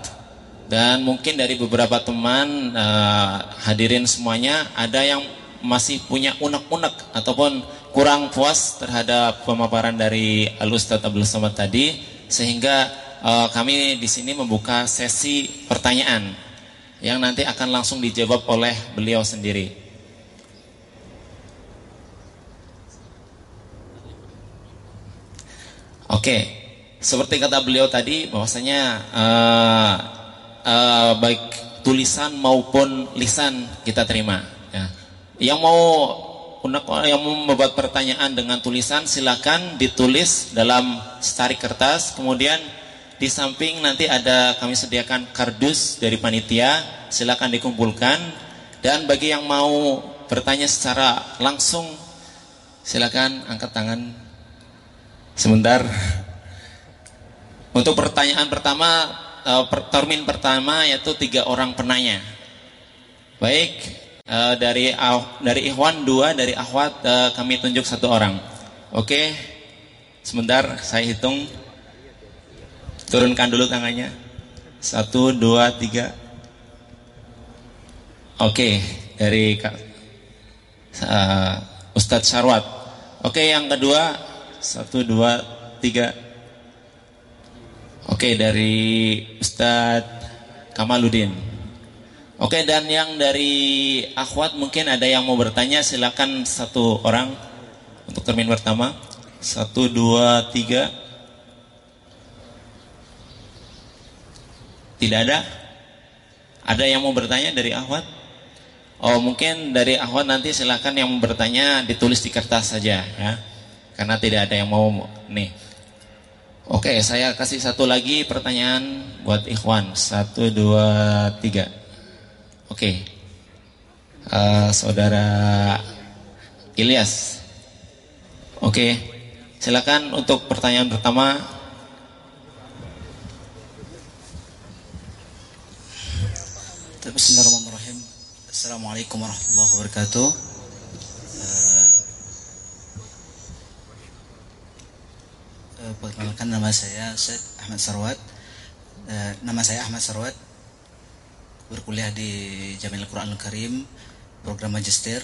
A: dan mungkin dari beberapa teman uh, hadirin semuanya ada yang masih punya unek-unek ataupun kurang puas terhadap pemaparan dari Al Ustadz Abdul Somad tadi sehingga uh, kami di sini membuka sesi pertanyaan yang nanti akan langsung dijawab oleh beliau sendiri. Oke, seperti kata beliau tadi bahwasanya uh, uh, baik tulisan maupun lisan kita terima. Ya. Yang mau yang membuat pertanyaan dengan tulisan silakan ditulis dalam setari kertas. Kemudian di samping nanti ada kami sediakan kardus dari panitia silakan dikumpulkan. Dan bagi yang mau bertanya secara langsung silakan angkat tangan sebentar. Untuk pertanyaan pertama eh, termin pertama yaitu tiga orang penanya. Baik uh, dari dari Ikhwan dua, dari Ahwat uh, kami tunjuk satu orang. Oke, sebentar saya hitung. Turunkan dulu tangannya. Satu, dua, tiga. Oke, dari uh, Ustadz Sarwat. Oke, yang kedua satu, dua, tiga. Oke, dari Ustadz Kamaludin. Oke dan yang dari akhwat mungkin ada yang mau bertanya silakan satu orang untuk termin pertama. Satu dua tiga. Tidak ada? Ada yang mau bertanya dari akhwat? Oh mungkin dari akhwat nanti silakan yang mau bertanya ditulis di kertas saja ya. Karena tidak ada yang mau nih. Oke saya kasih satu lagi pertanyaan buat ikhwan. Satu dua tiga Oke. Okay. Uh, eh, saudara Ilyas. Oke. Okay. Silakan untuk pertanyaan pertama.
C: Bismillahirrahmanirrahim. Assalamualaikum warahmatullahi wabarakatuh. Uh, perkenalkan nama saya Syed Ahmad Sarwat. Uh, nama saya Ahmad Sarwat berkuliah di Jamil Quran Al Karim program magister.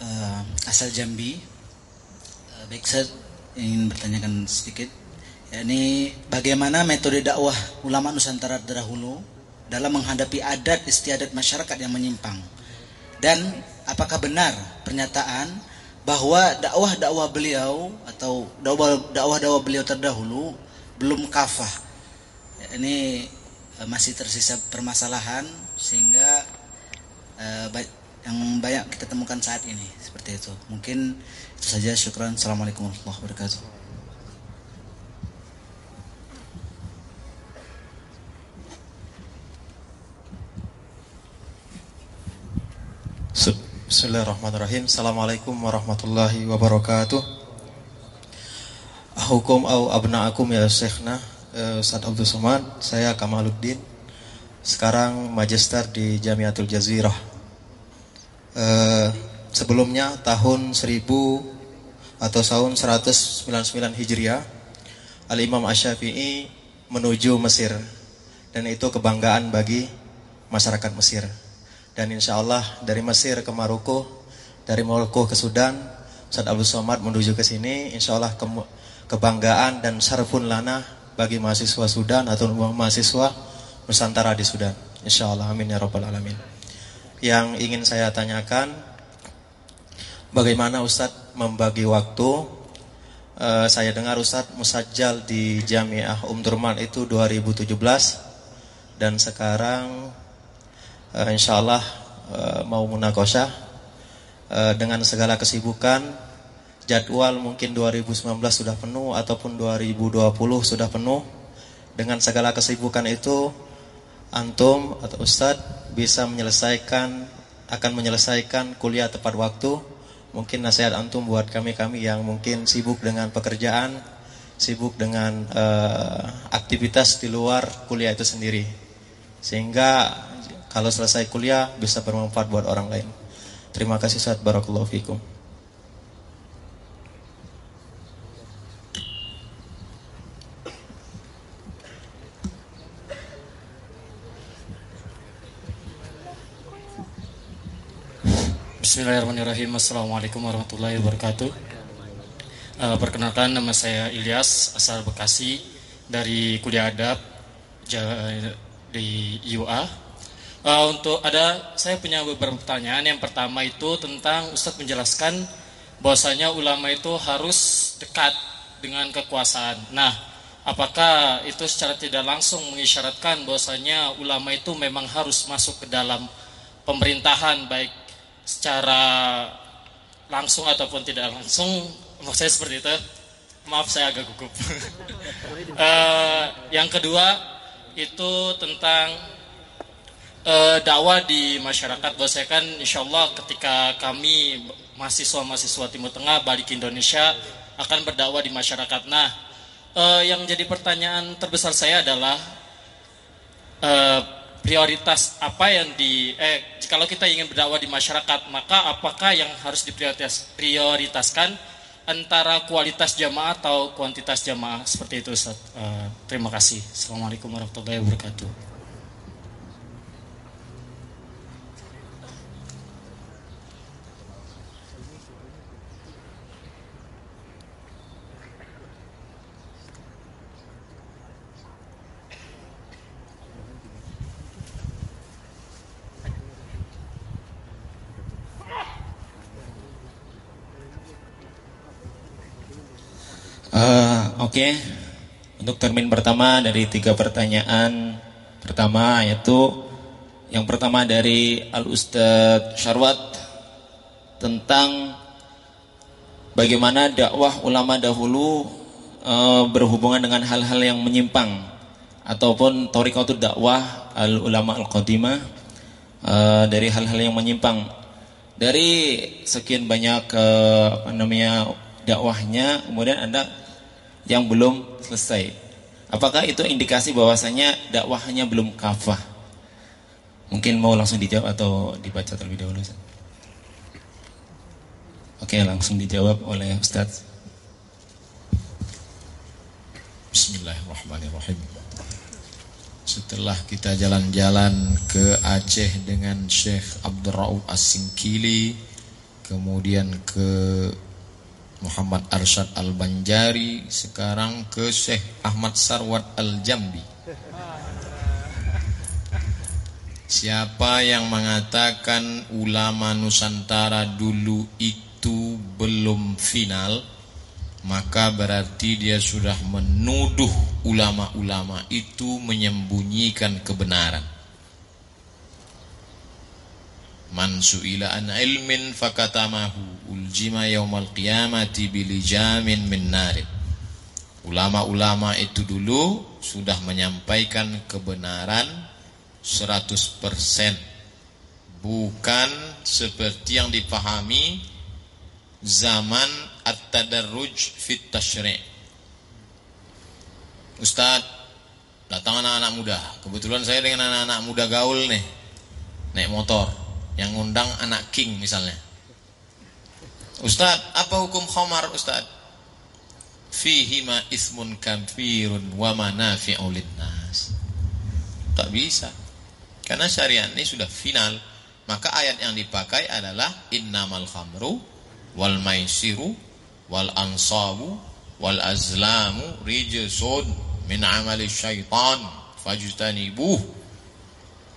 C: Uh, asal Jambi. Uh, baik saya ingin bertanyakan sedikit. Yakni bagaimana metode dakwah ulama Nusantara terdahulu dalam menghadapi adat istiadat masyarakat yang menyimpang? Dan apakah benar pernyataan bahwa dakwah-dakwah beliau atau dakwah-dakwah beliau terdahulu belum kafah? Ini Eh, masih tersisa permasalahan sehingga uh, yang banyak kita temukan saat ini seperti itu. Mungkin itu saja. Syukran. Assalamualaikum warahmatullahi wabarakatuh.
D: Bismillahirrahmanirrahim. Assalamualaikum warahmatullahi wabarakatuh. Ahukum au abna'akum ya syekhna uh, Ustaz Abdul Somad, saya Kamaluddin. Sekarang magister di Jamiatul Jazirah. Uh, sebelumnya tahun 1000 atau tahun 199 Hijriah, Al-Imam Asy-Syafi'i menuju Mesir. Dan itu kebanggaan bagi masyarakat Mesir. Dan insya Allah dari Mesir ke Maroko, dari Maroko ke Sudan, Ustaz Abdul Somad menuju ke sini, insya Allah ke kebanggaan dan syarfun lana bagi mahasiswa Sudan atau mahasiswa Nusantara di Sudan. Insya Allah, amin ya robbal alamin. Yang ingin saya tanyakan, bagaimana Ustadz membagi waktu? Uh, saya dengar Ustadz musajjal di Jamiah Um Durman itu 2017 dan sekarang uh, insya Allah uh, mau munakosah uh, dengan segala kesibukan jadwal mungkin 2019 sudah penuh ataupun 2020 sudah penuh dengan segala kesibukan itu antum atau ustadz bisa menyelesaikan akan menyelesaikan kuliah tepat waktu. Mungkin nasihat antum buat kami-kami yang mungkin sibuk dengan pekerjaan, sibuk dengan uh, aktivitas di luar kuliah itu sendiri. Sehingga kalau selesai kuliah bisa bermanfaat buat orang lain. Terima kasih Ustaz Barakallahu fikum.
E: Bismillahirrahmanirrahim. Assalamualaikum warahmatullahi wabarakatuh. Uh, Perkenalkan nama saya Ilyas Asal Bekasi Dari kuliah adab Di UA uh, eh, Untuk ada Saya punya beberapa pertanyaan. Yang pertama itu tentang Ustadz menjelaskan bahwasanya ulama itu harus dekat dengan kekuasaan. Nah apakah itu secara tidak langsung mengisyaratkan bahwasanya ulama itu memang harus masuk ke dalam pemerintahan baik secara langsung ataupun tidak langsung maksud saya seperti itu. Maaf saya agak gugup. Uh, yang kedua itu tentang uh, dakwah di masyarakat. Bahwa saya kan insya Allah ketika kami mahasiswa-mahasiswa Timur Tengah balik ke Indonesia akan berdakwah di masyarakat. Nah uh, yang jadi pertanyaan terbesar saya adalah uh, prioritas apa yang di eh kalau kita ingin berdakwah di masyarakat maka apakah yang harus diprioritas prioritaskan antara kualitas jamaah atau kuantitas jamaah seperti itu Ustaz. Uh, terima kasih. Assalamualaikum warahmatullahi wabarakatuh.
A: Oke, okay. untuk termin pertama dari tiga pertanyaan pertama yaitu yang pertama dari Al Ustadz Syarwat tentang bagaimana dakwah ulama dahulu e, berhubungan dengan hal-hal yang menyimpang ataupun torikotul dakwah al ulama al qadimah e, dari hal-hal yang menyimpang dari sekian banyak apa namanya dakwahnya kemudian anda yang belum selesai. Apakah itu indikasi bahwasanya dakwahnya belum kafah? Mungkin mau langsung dijawab atau dibaca terlebih dahulu. Oke, langsung dijawab oleh Ustaz.
B: Bismillahirrahmanirrahim. Setelah kita jalan-jalan ke Aceh dengan Syekh Abdurrauf As-Singkili, kemudian ke Muhammad Arsyad Al-Banjari sekarang ke Syekh Ahmad Sarwat Al-Jambi. Siapa yang mengatakan ulama Nusantara dulu itu belum final maka berarti dia sudah menuduh ulama-ulama itu menyembunyikan kebenaran Man su'ila an ilmin fakatamahu uljima yaumal qiyamati bilijamin min narin. Ulama-ulama itu dulu sudah menyampaikan kebenaran 100% bukan seperti yang dipahami zaman at-tadarruj fit tashri' Ustaz datang anak-anak muda. Kebetulan saya dengan anak-anak muda gaul nih naik motor yang ngundang anak king misalnya. Ustadz apa hukum khamar Ustadz? Fihi ma ismun kafirun wa manafi'u linnas. Tak bisa. Karena syariat ini sudah final. Maka ayat yang dipakai adalah innamal khamru wal maisiru wal ansabu wal azlamu rijsun min amali syaitan fajtanibuh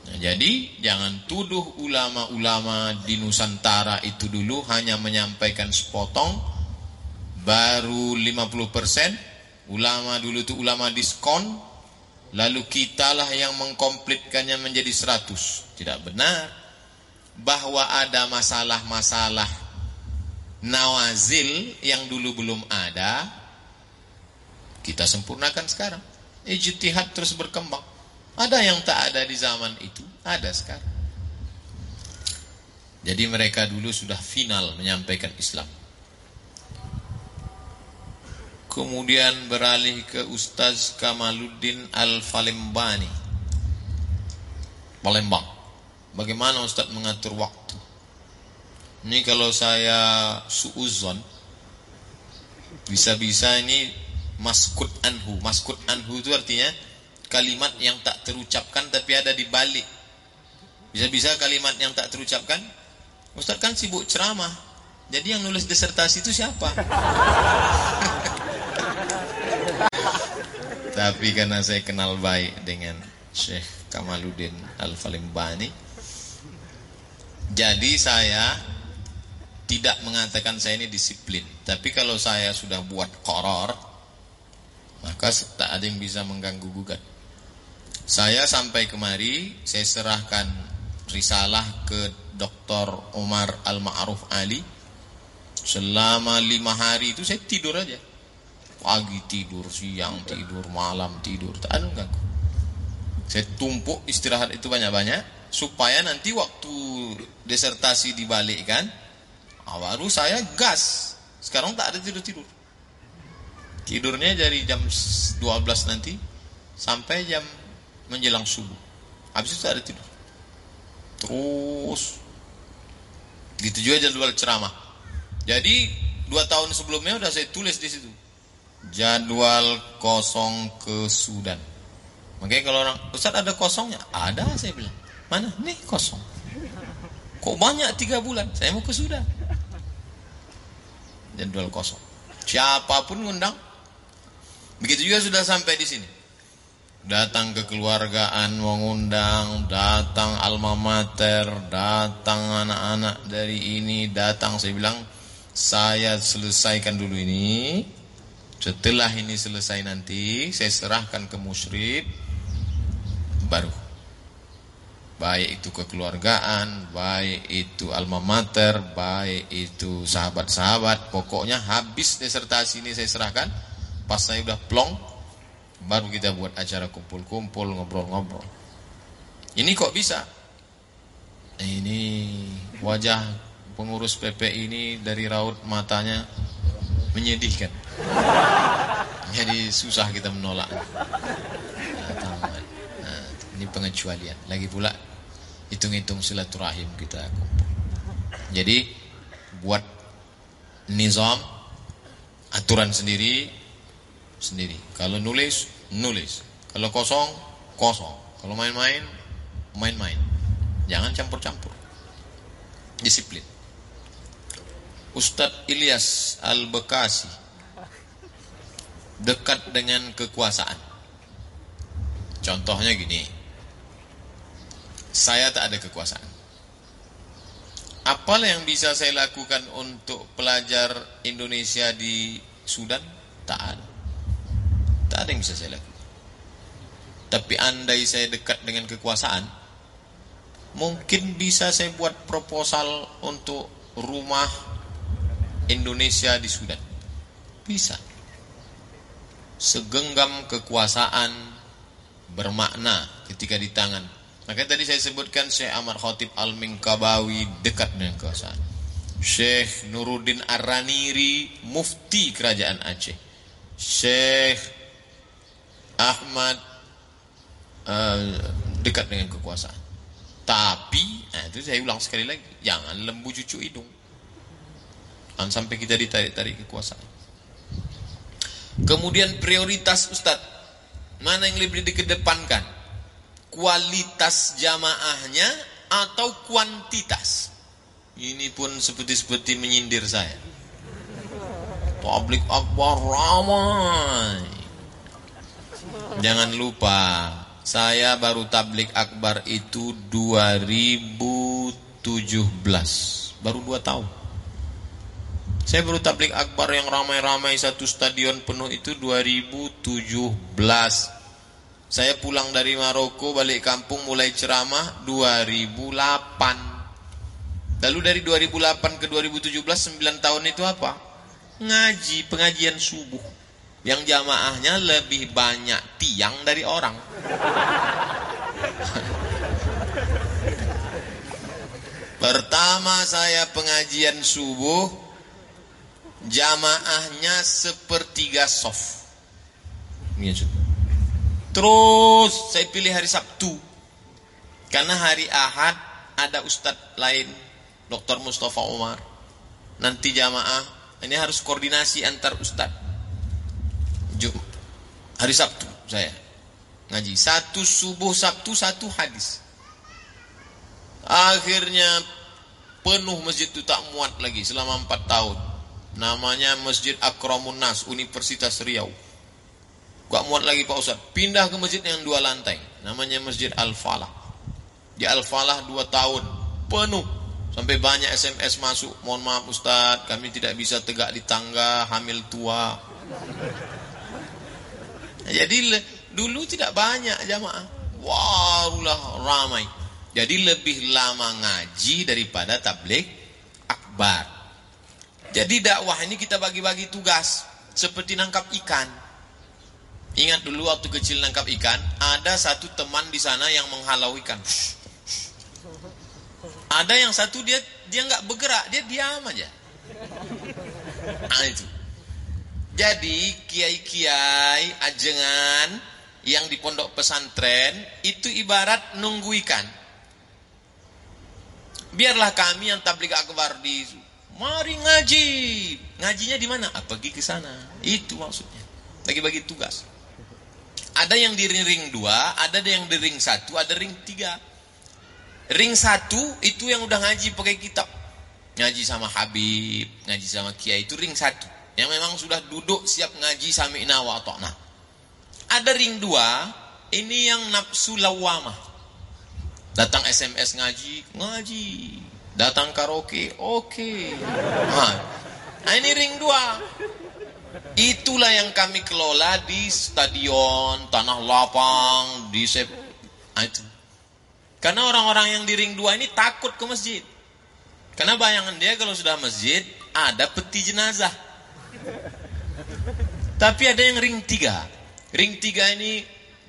B: Nah, jadi jangan tuduh ulama-ulama di Nusantara itu dulu hanya menyampaikan sepotong baru 50% ulama dulu itu ulama diskon lalu kitalah yang mengkomplitkannya menjadi 100 tidak benar. Bahwa ada masalah-masalah nawazil yang dulu belum ada kita sempurnakan sekarang. Ijtihad terus berkembang ada yang tak ada di zaman itu, ada sekarang. Jadi mereka dulu sudah final menyampaikan Islam. Kemudian beralih ke Ustaz Kamaluddin Al-Falembani. Palembang. Bagaimana Ustaz mengatur waktu? Ini kalau saya suuzon, bisa-bisa ini maskut anhu. Maskut anhu itu artinya kalimat yang tak terucapkan tapi ada di balik. Bisa-bisa kalimat yang tak terucapkan Ustaz kan sibuk ceramah. Jadi yang nulis disertasi itu siapa? Tapi karena saya kenal baik dengan Syekh Kamaluddin Al-Falimbani Jadi saya tidak mengatakan saya ini disiplin Tapi kalau saya sudah buat koror Maka tak ada yang bisa mengganggu gugat Saya sampai kemari Saya serahkan risalah ke Dr. Umar Al-Ma'ruf Ali. Selama lima hari itu saya tidur aja. Pagi tidur siang tidur malam tidur. Tak ada enggak saya tumpuk istirahat itu banyak-banyak supaya nanti waktu desertasi dibalikkan baru saya gas. Sekarang tak ada tidur-tidur. Tidurnya dari jam 12 nanti sampai jam menjelang subuh habis itu ada tidur terus Gitu juga jadwal ceramah. Jadi dua tahun sebelumnya udah saya tulis di situ. Jadwal kosong ke Sudan. Makanya kalau orang, Ustaz ada kosongnya? Ada saya bilang. Mana? Nih kosong. Kok banyak tiga bulan? Saya mau ke Sudan. Jadwal kosong. Siapa pun ngundang. Begitu juga sudah sampai di sini datang ke keluargaan mengundang, datang alma mater, datang anak-anak dari ini, datang saya bilang saya selesaikan dulu ini. Setelah ini selesai nanti saya serahkan ke musyrif baru. Baik itu kekeluargaan, baik itu alma mater, baik itu sahabat-sahabat, pokoknya habis desertasi ini saya serahkan. Pas saya udah plong, Baru kita buat acara kumpul-kumpul, ngobrol-ngobrol. Ini kok bisa? Ini wajah pengurus PP ini dari raut matanya menyedihkan. Jadi susah kita menolak. Nah, ini pengecualian. Lagi pula hitung-hitung silaturahim kita kumpul. Jadi buat nizam aturan sendiri sendiri. Kalau nulis, nulis. Kalau kosong, kosong. Kalau main-main, main-main. Jangan campur-campur. Disiplin. Ustadz Ilyas Al-Bekasi dekat dengan kekuasaan. Contohnya gini. Saya tak ada kekuasaan. Apa yang bisa saya lakukan untuk pelajar Indonesia di Sudan? Tak ada. Tak ada yang bisa saya lakukan. Tapi andai saya dekat dengan kekuasaan, mungkin bisa saya buat proposal untuk rumah Indonesia di Sudan. Bisa. Segenggam kekuasaan bermakna ketika di tangan. Makanya tadi saya sebutkan Syekh Ahmad Khatib Al-Minkabawi dekat dengan kekuasaan. Syekh Nuruddin Ar-Raniri mufti kerajaan Aceh. Syekh Ahmad uh, dekat dengan kekuasaan. Tapi, nah itu saya ulang sekali lagi, jangan lembu cucu hidung. Jangan sampai kita ditarik-tarik kekuasaan. Kemudian prioritas Ustadz, mana yang lebih dikedepankan? Kualitas jamaahnya atau kuantitas? Ini pun seperti-seperti menyindir saya. Publik akbar ramai Jangan lupa, saya baru tablik akbar itu 2017, baru 2 tahun. Saya baru tablik akbar yang ramai-ramai satu stadion penuh itu 2017. Saya pulang dari Maroko balik kampung mulai ceramah 2008. Lalu dari 2008 ke 2017 9 tahun itu apa? Ngaji, pengajian subuh yang jamaahnya lebih banyak tiang dari orang. Pertama saya pengajian subuh jamaahnya sepertiga soft. Terus saya pilih hari Sabtu. Karena hari Ahad ada ustadz lain, Dr. Mustafa Umar. Nanti jamaah, ini harus koordinasi antar ustadz. Hari Sabtu saya ngaji. Satu subuh Sabtu, satu hadis. Akhirnya penuh masjid itu tak muat lagi selama empat tahun. Namanya Masjid Akramun Nas, Universitas Riau. Gak muat lagi Pak Ustaz. Pindah ke masjid yang dua lantai. Namanya Masjid Al-Falah. Di Al-Falah dua tahun. Penuh. Sampai banyak SMS masuk. Mohon maaf Ustaz, kami tidak bisa tegak di tangga, hamil tua. Jadi dulu tidak banyak jamaah. Warulah ramai. Jadi lebih lama ngaji daripada tablik akbar. Jadi dakwah ini kita bagi-bagi tugas seperti nangkap ikan. Ingat dulu waktu kecil nangkap ikan, ada satu teman di sana yang menghalau ikan. Ada yang satu dia dia nggak bergerak, dia diam aja. Ah itu. Jadi kiai-kiai ajengan yang di pondok pesantren itu ibarat nunggu ikan. Biarlah kami yang tablik akbar di mari ngaji. Ngajinya di mana? Ah, pergi ke sana. Itu maksudnya. Bagi-bagi tugas. Ada yang di ring dua, ada yang di ring satu, ada ring tiga. Ring satu itu yang udah ngaji pakai kitab. Ngaji sama Habib, ngaji sama Kiai itu ring satu. Yang memang sudah duduk siap ngaji sami'na wa ta'na. Ada ring dua, ini yang nafsu lawamah. Datang SMS ngaji, ngaji. Datang karaoke, oke. Okay. Nah, nah, ini ring dua. Itulah yang kami kelola di stadion, tanah lapang, di sep. Nah, itu. Karena orang-orang yang di ring dua ini takut ke masjid. Karena bayangan dia kalau sudah masjid, ada peti jenazah. Tapi ada yang ring tiga. Ring tiga ini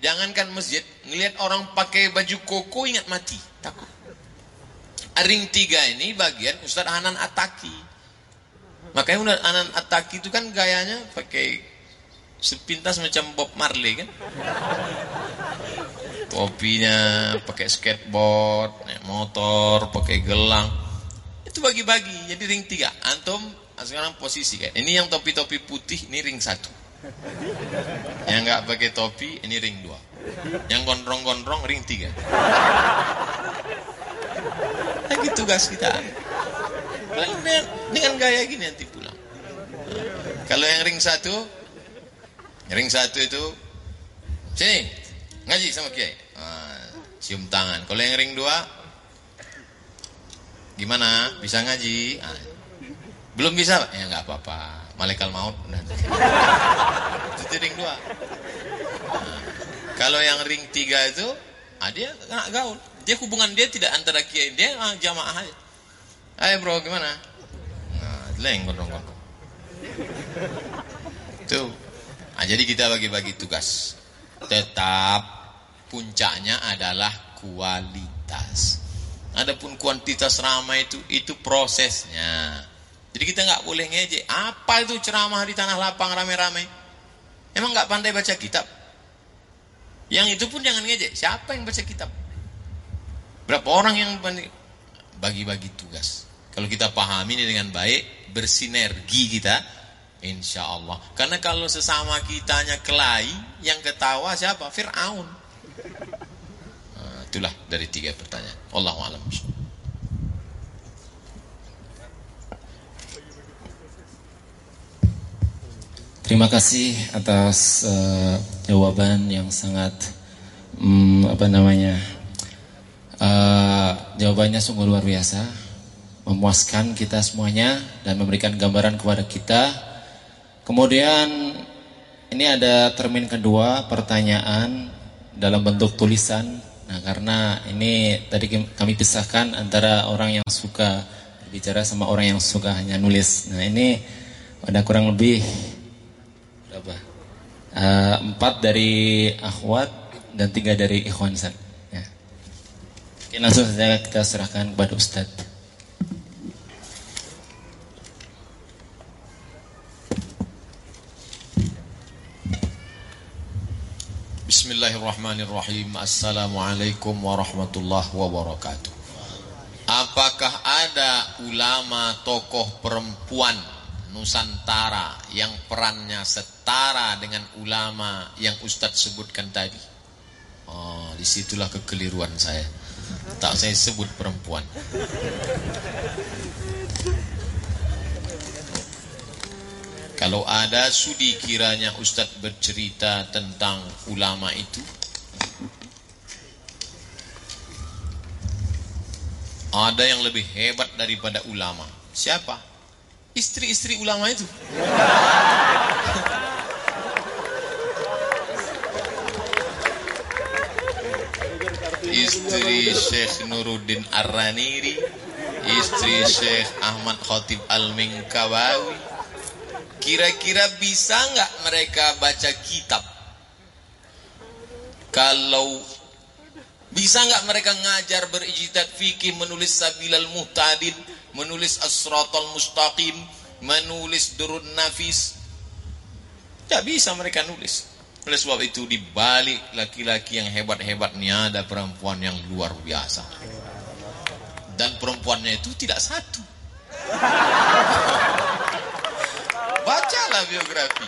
B: Jangankan masjid, ngelihat orang pakai baju koko ingat mati, takut. Ring tiga ini bagian Ustadz Hanan Ataki. Makanya Ustadz Hanan Ataki itu kan gayanya pakai sepintas macam Bob Marley kan. Topinya pakai skateboard, naik motor, pakai gelang. Itu bagi-bagi, jadi ring tiga. Antum sekarang posisi kan. Ini yang topi-topi putih, ini ring satu. Yang nggak pakai topi ini ring 2. Yang gondrong-gondrong ring 3. Lagi tugas kita. Dengan gaya gini nanti pulang. Kalau yang ring satu, ring satu itu sini ngaji sama kiai, ah, cium tangan. Kalau yang ring dua, gimana? Bisa ngaji? Ah, belum bisa? Ya nggak apa-apa. Malaikat maut. Itu ring dua. Nah, kalau yang ring tiga itu ah, dia nggak gaul. Dia hubungan dia tidak antara kiai dia ah, jamaah aja. Ayo bro gimana? Nah leng gondong gondong itu nah, jadi kita bagi-bagi tugas. Tetap puncaknya adalah kualitas. Adapun kuantitas ramai itu itu prosesnya jadi kita nggak boleh ngejek. Apa itu ceramah di tanah lapang rame-rame? Emang nggak pandai baca kitab? Yang itu pun jangan ngejek. Siapa yang baca kitab? Berapa orang yang bagi-bagi tugas? Kalau kita pahami ini dengan baik, bersinergi kita, insya Allah. Karena kalau sesama kitanya kelahi, yang ketawa siapa? Fir'aun. Nah, itulah dari tiga pertanyaan. Allahu'alam.
A: Terima kasih atas uh, jawaban yang sangat um, apa namanya uh, jawabannya sungguh luar biasa, memuaskan kita semuanya dan memberikan gambaran kepada kita. Kemudian ini ada termin kedua pertanyaan dalam bentuk tulisan. Nah karena ini tadi kami pisahkan antara orang yang suka berbicara sama orang yang suka hanya nulis. Nah ini ada kurang lebih? Eh, empat dari akhwat dan tiga dari ikhwan Ya. Oke, langsung saja kita serahkan kepada Ustaz.
B: Bismillahirrahmanirrahim. Assalamualaikum warahmatullahi wabarakatuh. Apakah ada ulama tokoh perempuan Nusantara yang perannya setara dengan ulama yang Ustadz sebutkan tadi? Oh, di situlah kekeliruan saya. Tak saya sebut perempuan. Kalau ada sudi kiranya Ustadz bercerita tentang ulama itu Ada yang lebih hebat daripada ulama Siapa? Istri-istri ulama itu Istri Syekh Nuruddin Ar-Raniri. Istri Syekh Ahmad Khatib Al-Minkawawi Kira-kira bisa nggak mereka baca kitab? Kalau bisa nggak mereka ngajar berijtihad fikih, menulis Sabilal Muhtadin, menulis Asratul Mustaqim, menulis Durun Nafis? Tidak bisa mereka nulis. Oleh sebab itu di balik laki-laki yang hebat-hebat ini ada perempuan yang luar biasa. Dan perempuannya itu tidak satu. Bacalah biografi.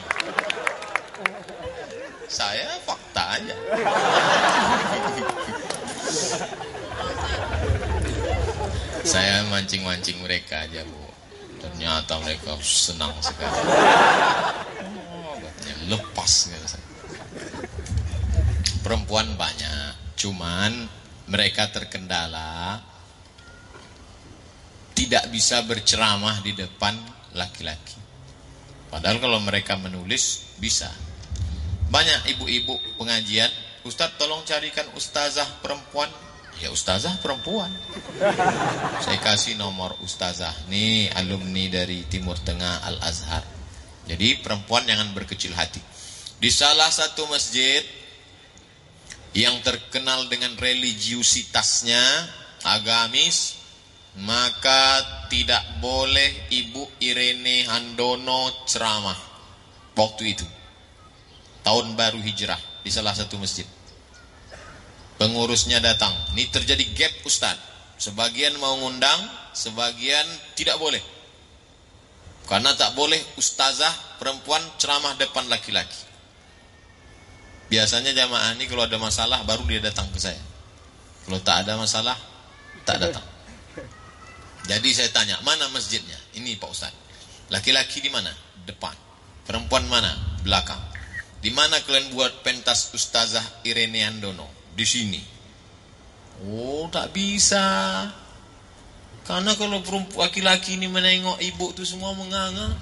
B: Saya fakta aja. Saya mancing-mancing mereka aja, Bu. Ternyata mereka senang sekali. Oh, lepas gitu. Perempuan banyak, cuman mereka terkendala tidak bisa berceramah di depan laki-laki. Padahal kalau mereka menulis bisa. Banyak ibu-ibu pengajian, Ustadz tolong carikan ustazah perempuan. Ya ustazah perempuan. Saya kasih nomor ustazah. Nih alumni dari Timur Tengah Al-Azhar. Jadi perempuan jangan berkecil hati. Di salah satu masjid yang terkenal dengan religiusitasnya, agamis, maka tidak boleh Ibu Irene Handono ceramah waktu itu. Tahun baru hijrah di salah satu masjid. Pengurusnya datang. Ini terjadi gap Ustaz. Sebagian mau ngundang, sebagian tidak boleh. Karena tak boleh ustazah perempuan ceramah depan laki-laki. Biasanya jamaah ini kalau ada masalah baru dia datang ke saya. Kalau tak ada masalah, tak datang. Jadi saya tanya, mana masjidnya? Ini Pak Ustaz. Laki-laki di mana? Depan. Perempuan mana? Belakang. Di mana kalian buat pentas Ustazah Irene Andono? Di sini. Oh, tak bisa. Karena kalau perempuan laki-laki ini menengok ibu itu semua menganga.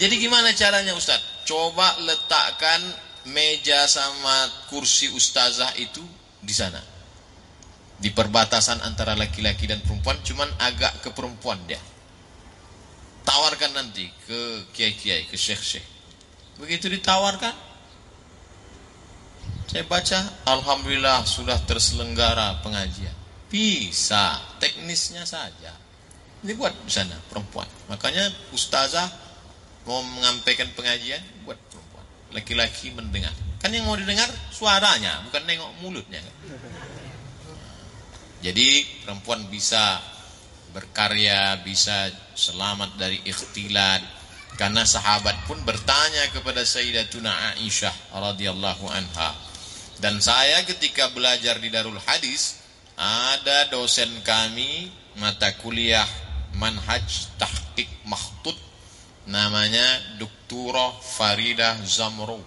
B: Jadi gimana caranya Ustaz? Coba letakkan meja sama kursi ustazah itu di sana di perbatasan antara laki-laki dan perempuan cuman agak ke perempuan dia tawarkan nanti ke kiai-kiai ke syekh-syekh begitu ditawarkan saya baca Alhamdulillah sudah terselenggara pengajian bisa teknisnya saja ini buat di sana perempuan makanya ustazah mau mengampaikan pengajian buat perempuan laki-laki mendengar kan yang mau didengar suaranya bukan nengok mulutnya? Jadi perempuan bisa berkarya, bisa selamat dari ikhtilat. Karena sahabat pun bertanya kepada Sayyidatuna Aisyah radhiyallahu anha. Dan saya ketika belajar di Darul Hadis, ada dosen kami mata kuliah manhaj tahqiq mahtut namanya Dr. Faridah Zamru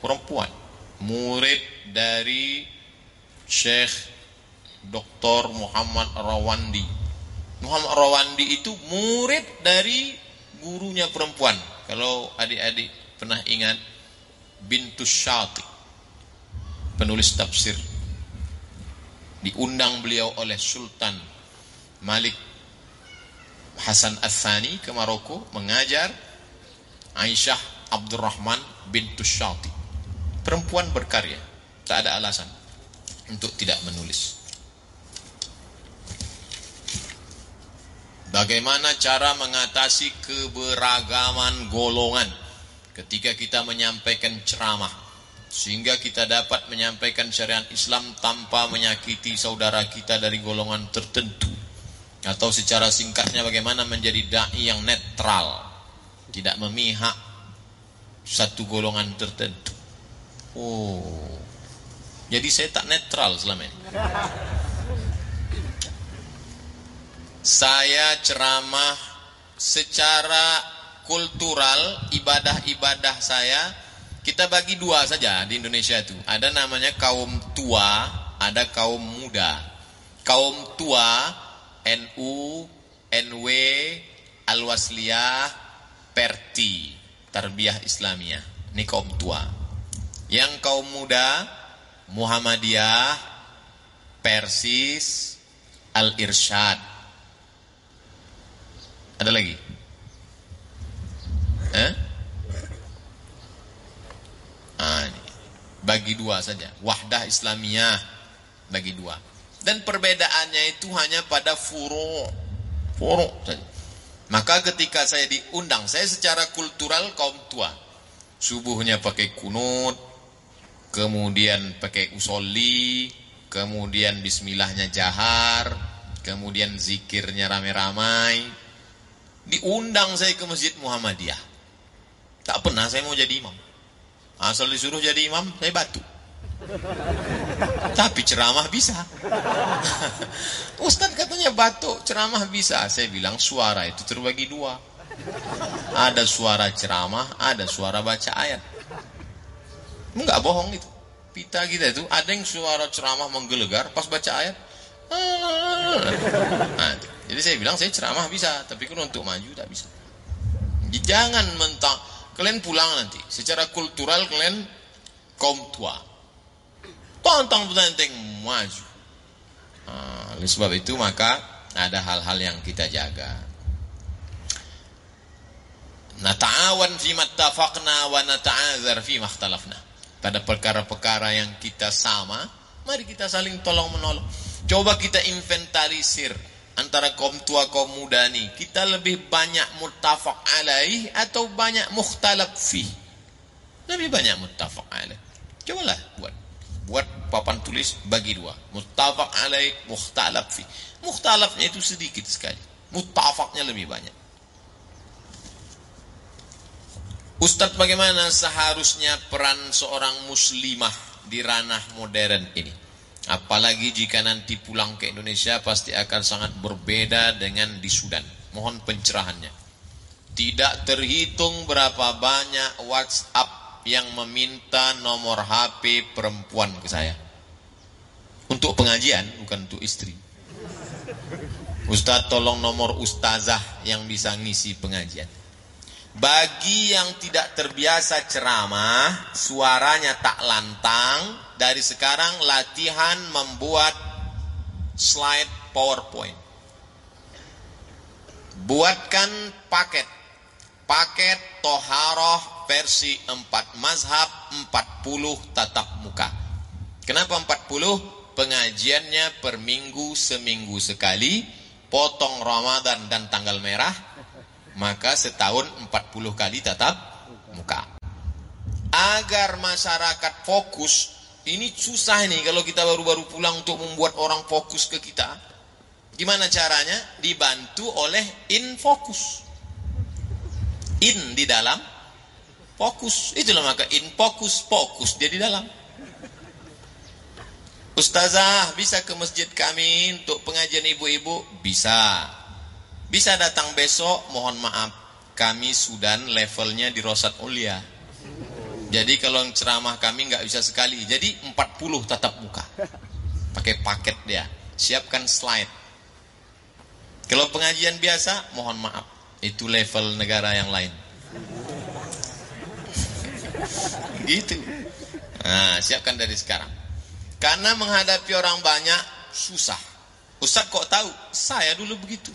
B: perempuan murid dari Syekh Dr. Muhammad Rawandi. Muhammad Rawandi itu murid dari gurunya perempuan. Kalau adik-adik pernah ingat Bintus Syati, penulis tafsir. Diundang beliau oleh Sultan Malik Hasan Athani ke Maroko mengajar Aisyah Abdurrahman bintus Syati. Perempuan berkarya, tak ada alasan untuk tidak menulis. Bagaimana cara mengatasi keberagaman golongan ketika kita menyampaikan ceramah? Sehingga kita dapat menyampaikan syariat Islam tanpa menyakiti saudara kita dari golongan tertentu. Atau secara singkatnya bagaimana menjadi dai yang netral. Tidak memihak satu golongan tertentu. Oh. Jadi saya tak netral selama ini. Saya ceramah secara kultural ibadah-ibadah saya kita bagi dua saja di Indonesia itu. Ada namanya kaum tua, ada kaum muda. Kaum tua, NU, NW, Al-Wasliyah, Perti, Tarbiyah Islamiyah. Ini kaum tua. Yang kaum muda, Muhammadiyah, Persis, Al-Irsyad. Ada lagi? Eh? Nah, bagi dua saja. Wahdah Islamiyah bagi dua. Dan perbedaannya itu hanya pada furu. Furu saja. Maka ketika saya diundang, saya secara kultural kaum tua. Subuhnya pakai kunut, kemudian pakai usolli, kemudian bismillahnya jahar, kemudian zikirnya ramai-ramai. Diundang saya ke Masjid Muhammadiyah. Tak pernah saya mau jadi imam. Asal disuruh jadi imam, saya batu. Tapi ceramah bisa. Ustaz katanya batuk, ceramah bisa. Saya bilang suara itu terbagi dua. Ada suara ceramah, ada suara baca ayat. Enggak bohong itu. Pita kita itu ada yang suara ceramah menggelegar pas baca ayat. Nah, jadi saya bilang saya ceramah bisa, tapi kalau untuk maju tak bisa. Jangan mentang Kalian pulang nanti. Secara kultural kalian kaum tua. Tantang penting maju. Nah, oleh sebab itu maka ada hal-hal yang kita jaga. Nata'awan fi mattafaqna wa nata'azar fi makhtalafna. Pada perkara-perkara yang kita sama, mari kita saling tolong menolong. Coba kita inventarisir antara kaum tua kaum muda ni kita lebih banyak muttafaq alaih atau banyak mukhtalaf fi lebih banyak muttafaq alaih. Cobalah buat buat papan tulis bagi dua. Muttafaq alaih mukhtalaf fi mukhtalafnya itu sedikit sekali. Muttafaqnya lebih banyak. Ustadz bagaimana seharusnya peran seorang muslimah di ranah modern ini Apalagi jika nanti pulang ke Indonesia pasti akan sangat berbeda dengan di Sudan. Mohon pencerahannya. Tidak terhitung berapa banyak WhatsApp yang meminta nomor HP perempuan ke saya. Untuk pengajian, bukan untuk istri. Ustaz tolong nomor ustazah yang bisa ngisi pengajian. Bagi yang tidak terbiasa ceramah, suaranya tak lantang, dari sekarang latihan membuat slide PowerPoint. Buatkan paket. Paket Toharoh versi 4 mazhab 40 tatap muka. Kenapa 40? Pengajiannya per minggu seminggu sekali, potong Ramadan dan tanggal merah, maka setahun 40 kali tatap muka. Agar masyarakat fokus, ini susah nih kalau kita baru-baru pulang untuk membuat orang fokus ke kita. Gimana caranya? Dibantu oleh in fokus. In di dalam fokus. Itulah maka in fokus, fokus dia di dalam. Ustazah bisa ke masjid kami untuk pengajian ibu-ibu? Bisa. Bisa datang besok, mohon maaf, kami Sudan levelnya di Rosat Ulia. Jadi kalau ceramah kami nggak bisa sekali, jadi 40 tatap muka. Pakai paket dia, siapkan slide. Kalau pengajian biasa, mohon maaf, itu level negara yang lain. gitu. Nah, siapkan dari sekarang. Karena menghadapi orang banyak susah. Ustaz kok tahu? Saya dulu begitu.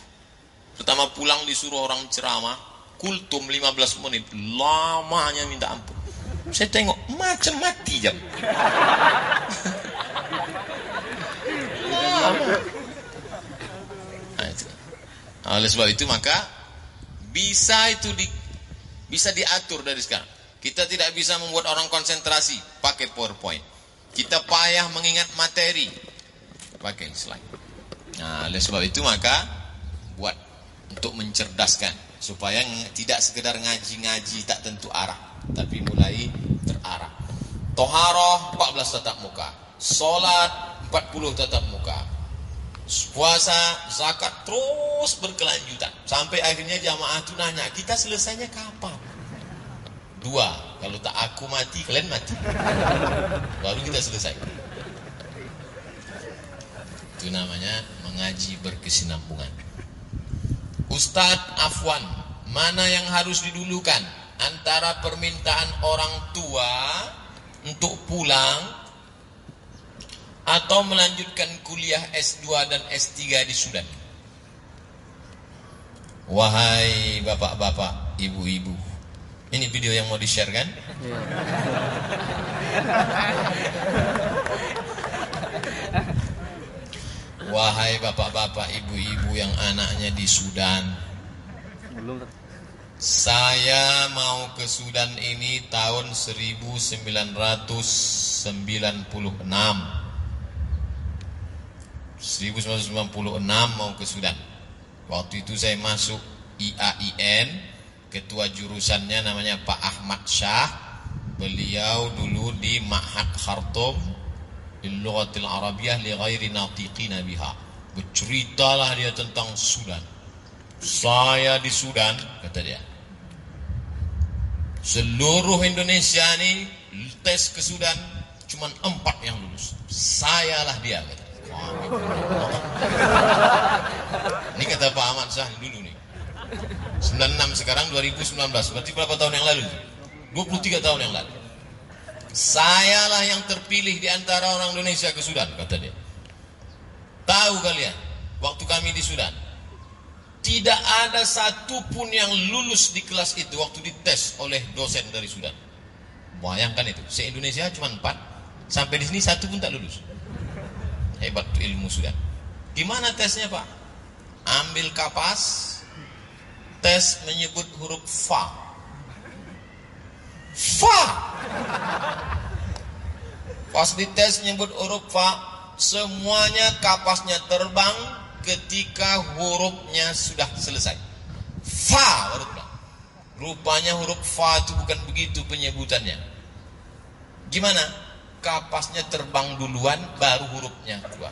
B: Pertama pulang disuruh orang ceramah, kultum 15 menit, lamanya minta ampun. Saya tengok macam mati jam. Nah, oleh sebab itu maka bisa itu di, bisa diatur dari sekarang. Kita tidak bisa membuat orang konsentrasi pakai PowerPoint. Kita payah mengingat materi pakai slide. Nah, oleh sebab itu maka buat untuk mencerdaskan supaya tidak sekedar ngaji-ngaji tak tentu arah, tapi mulai terarah. Toharoh 14 tatap muka, solat 40 tatap muka, puasa, zakat terus berkelanjutan sampai akhirnya jamaah itu nanya kita selesainya kapan? Dua, kalau tak aku mati, kalian mati. Baru kita selesai. Itu namanya mengaji berkesinambungan. Ustadz Afwan, mana yang harus didulukan antara permintaan orang tua untuk pulang atau melanjutkan kuliah S2 dan S3 di Sudan? Wahai bapak-bapak, ibu-ibu, ini video yang mau di-share kan? Wahai bapak-bapak, ibu-ibu yang anaknya di Sudan. Saya mau ke Sudan ini tahun 1996. 1996 mau ke Sudan. Waktu itu saya masuk IAIN ketua jurusannya namanya Pak Ahmad Syah beliau dulu di Ma'had Khartoum Lughatil Arabiyah li ghairi natiqina biha. Berceritalah dia tentang Sudan. Saya di Sudan kata dia. Seluruh Indonesia ini tes ke Sudan cuma empat yang lulus. Sayalah dia kata ini kata Pak Ahmad Syah dulu nih 96 sekarang 2019 berarti berapa tahun yang lalu? 23 tahun yang lalu sayalah yang terpilih di antara orang Indonesia ke Sudan kata dia. Tahu kalian waktu kami di Sudan tidak ada satupun yang lulus di kelas itu waktu dites oleh dosen dari Sudan. Bayangkan itu se-Indonesia cuma 4 sampai di sini satu pun tak lulus. Hebat ilmu Sudan. Gimana tesnya Pak? Ambil kapas tes menyebut huruf fa. Fa. Pas dites menyebut huruf fa, semuanya kapasnya terbang ketika hurufnya sudah selesai. Fa baru Rupanya huruf fa itu bukan begitu penyebutannya. Gimana? Kapasnya terbang duluan baru hurufnya keluar.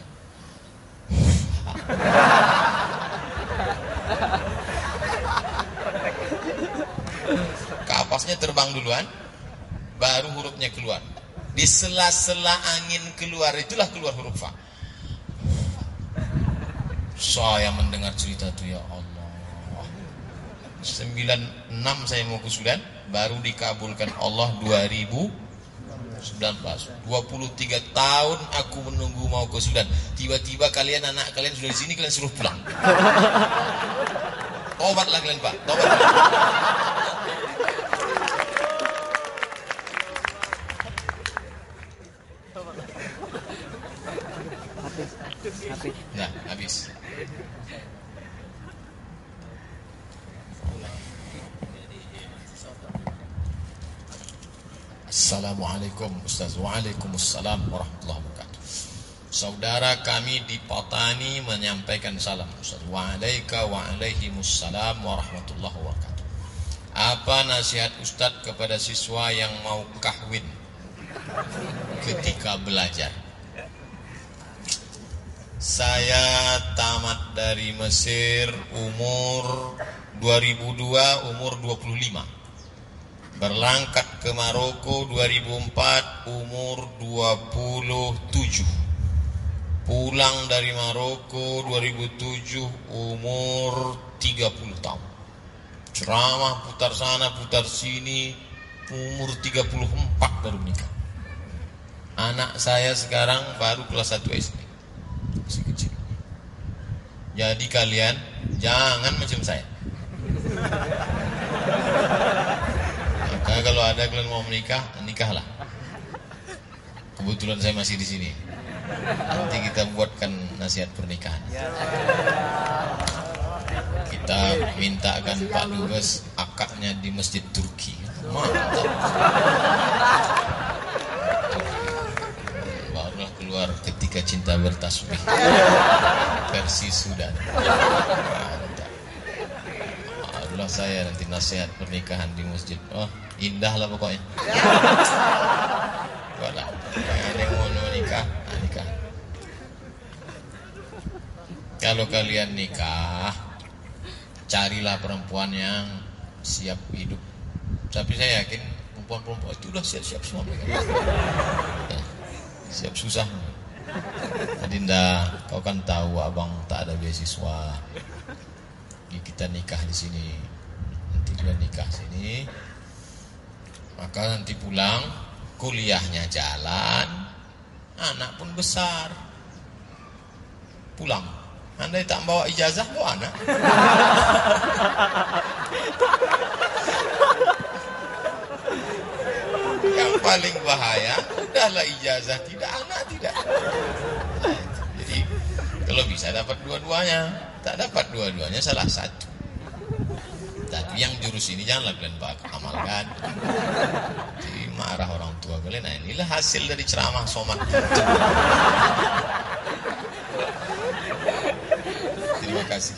B: Kapasnya terbang duluan, baru hurufnya keluar. Di sela-sela angin keluar itulah keluar huruf fa. Saya mendengar cerita itu ya Allah. 96 saya mau ke Sudan, baru dikabulkan Allah 2019. 23 tahun aku menunggu mau ke Sudan. Tiba-tiba kalian anak kalian sudah di sini kalian suruh pulang. Tobatlah kalian Pak, tobat. Habis. Assalamualaikum Ustaz. Waalaikumsalam warahmatullahi wabarakatuh. Saudara kami di Patani menyampaikan salam Ustaz. Waalaikumsalam waalaikumsalam warahmatullahi wabarakatuh. Apa nasihat Ustaz kepada siswa yang mau kahwin ketika belajar Saya tamat dari Mesir umur 2002 umur 25 Berangkat ke Maroko 2004 umur 27 Pulang dari Maroko 2007 umur 30 tahun. Ceramah putar sana putar sini umur 34 baru nikah Anak saya sekarang baru kelas 1 SD Masih kecil Jadi kalian jangan macam saya Nah, kalau ada kalian mau menikah, nikahlah. Kebetulan saya masih di sini. Nanti kita buatkan nasihat pernikahan. Kita mintakan Pak Dubes akadnya di Masjid Turki. Mantap. Barulah keluar ketika cinta bertasbih. Versi Sudan. Barulah saya nanti nasihat pernikahan di masjid. Oh, indah lah pokoknya. Wadah. Ada yang mau nikah, nah, nikah. Kalau kalian nikah, carilah perempuan yang siap hidup. Tapi saya yakin perempuan-perempuan itu udah siap-siap semua. Ya, siap susah. Jadi ndak, kau kan tahu abang tak ada beasiswa. Jadi kita nikah di sini. Nanti juga nikah sini. Maka nanti pulang kuliahnya jalan, anak pun besar. Pulang. Anda tak bawa ijazah bawa anak. Yang paling bahaya udahlah ijazah tidak anak tidak. Jadi kalau bisa dapat dua-duanya, tak dapat dua-duanya salah satu. Tapi yang jurus ini janganlah kalian amalkan. Jadi marah orang tua kalian. Nah inilah hasil dari ceramah somat. Terima kasih.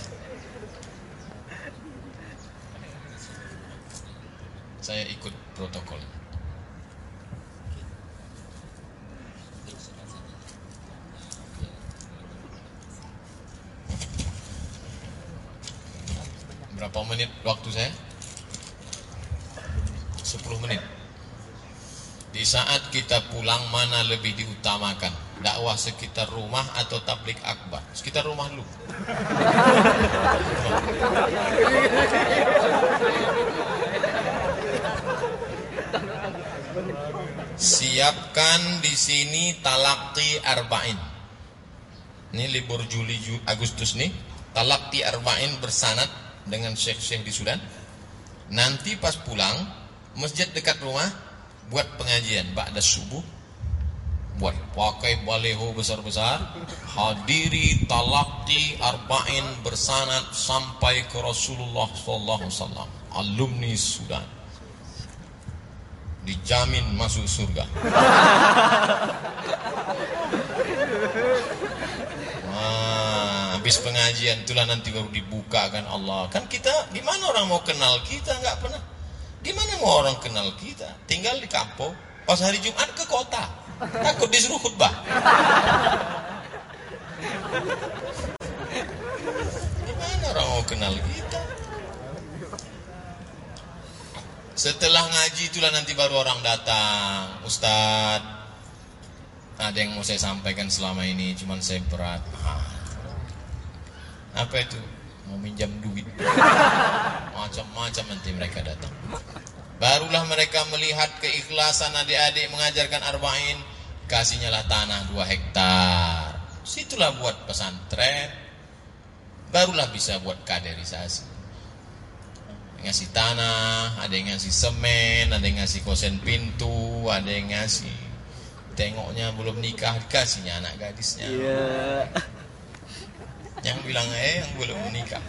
B: Saya ikut protokol. Berapa menit waktu saya? 10 menit. Di saat kita pulang mana lebih diutamakan? Dakwah sekitar rumah atau tablik akbar? Sekitar rumah dulu. Siapkan di sini talakti arba'in. Ini libur Juli Agustus nih, talakti arba'in bersanat dengan syekh-syekh di Sudan. Nanti pas pulang, masjid dekat rumah buat pengajian ba'da subuh. Buat pakai baleho besar-besar, hadiri talakti arba'in bersanat sampai ke Rasulullah sallallahu alaihi wasallam. Alumni Sudan dijamin masuk surga. Wah, habis pengajian itulah nanti baru dibuka kan Allah. Kan kita gimana orang mau kenal kita nggak pernah. Gimana mau orang kenal kita? Tinggal di kampung, pas hari Jumat ke kota. Takut disuruh khutbah. Gimana orang mau kenal kita? Setelah ngaji itulah nanti baru orang datang. Ustadz, ada yang mau saya sampaikan selama ini, cuman saya berat. Ah. Apa itu? Mau minjam duit. Macam-macam nanti mereka datang. Barulah mereka melihat keikhlasan adik-adik mengajarkan arba'in. Kasihnya lah tanah 2 hektar. Situlah buat pesantren. Barulah bisa buat kaderisasi ngasih tanah, ada yang ngasih semen, ada yang ngasih kosen pintu, ada yang ngasih tengoknya belum nikah dikasihnya anak gadisnya. Yeah. Yang bilang eh yang belum menikah.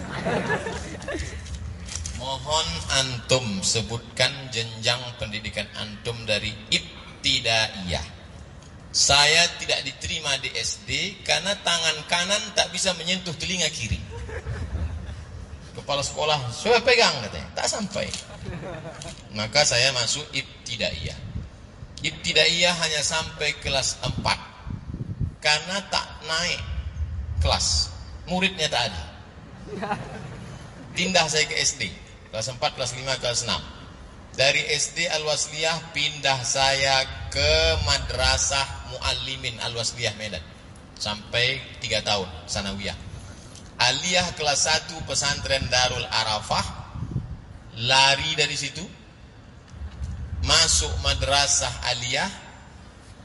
B: Mohon antum sebutkan jenjang pendidikan antum dari ibtidaiyah. Saya tidak diterima di SD karena tangan kanan tak bisa menyentuh telinga kiri. Kepala sekolah saya pegang katanya. Tak sampai. Maka saya masuk ibtidaiyah. Ibtidaiyah hanya sampai kelas 4 karena tak naik kelas muridnya tak ada pindah saya ke SD kelas 4 kelas 5 kelas 6 dari SD Al-Wasliyah pindah saya ke Madrasah Muallimin Al-Wasliyah Medan. Sampai 3 tahun sanawiyah. Aliyah kelas 1 pesantren Darul Arafah. Lari dari situ. Masuk madrasah aliyah.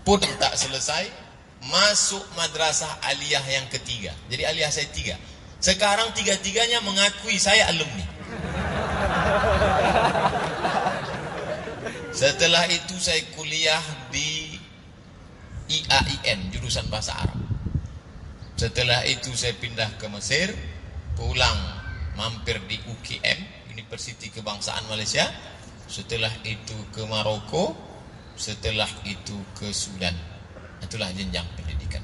B: Pun tak selesai masuk madrasah aliyah yang ketiga jadi aliyah saya tiga sekarang tiga-tiganya mengakui saya alumni setelah itu saya kuliah di IAIN jurusan bahasa Arab setelah itu saya pindah ke Mesir, pulang mampir di UKM, Universiti Kebangsaan Malaysia. setelah itu ke Maroko, setelah itu ke Sudan. Itulah jenjang pendidikan.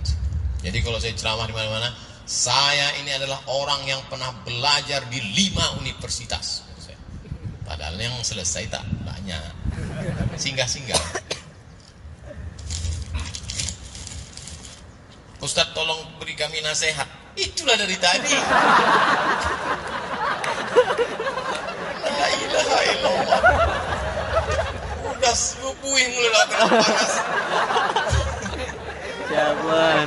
B: Jadi kalau saya ceramah di mana-mana, saya ini adalah orang yang pernah belajar di lima universitas. Padahal yang selesai tak banyak. Singgah-singgah. Ustadz tolong beri kami nasihat. Itulah dari tadi. La. Udah bubuih mulai panas.
F: Siapa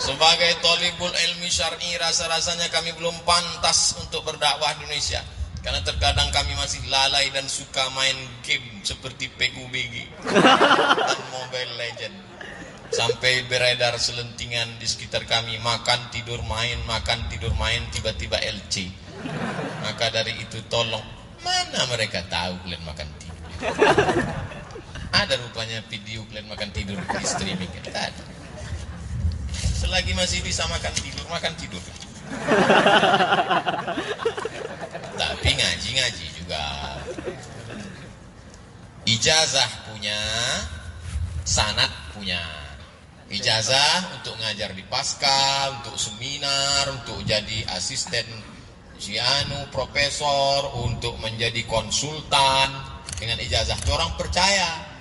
B: Sebagai tolibul ilmi syar'i rasa-rasanya kami belum pantas untuk berdakwah di Indonesia. Karena terkadang kami masih lalai dan suka main game seperti PUBG dan Mobile Legend. Sampai beredar selentingan di sekitar kami makan tidur main makan tidur main tiba-tiba LC. Maka dari itu tolong mana mereka tahu kalian makan tidur. Ada rupanya video kalian makan tidur di streaming. Tidak ada. Selagi masih bisa makan tidur, makan tidur. Tapi ngaji-ngaji juga. Ijazah punya, sanat punya. Ijazah untuk ngajar di pasca, untuk seminar, untuk jadi asisten Jianu, profesor, untuk menjadi konsultan dengan ijazah. Orang percaya.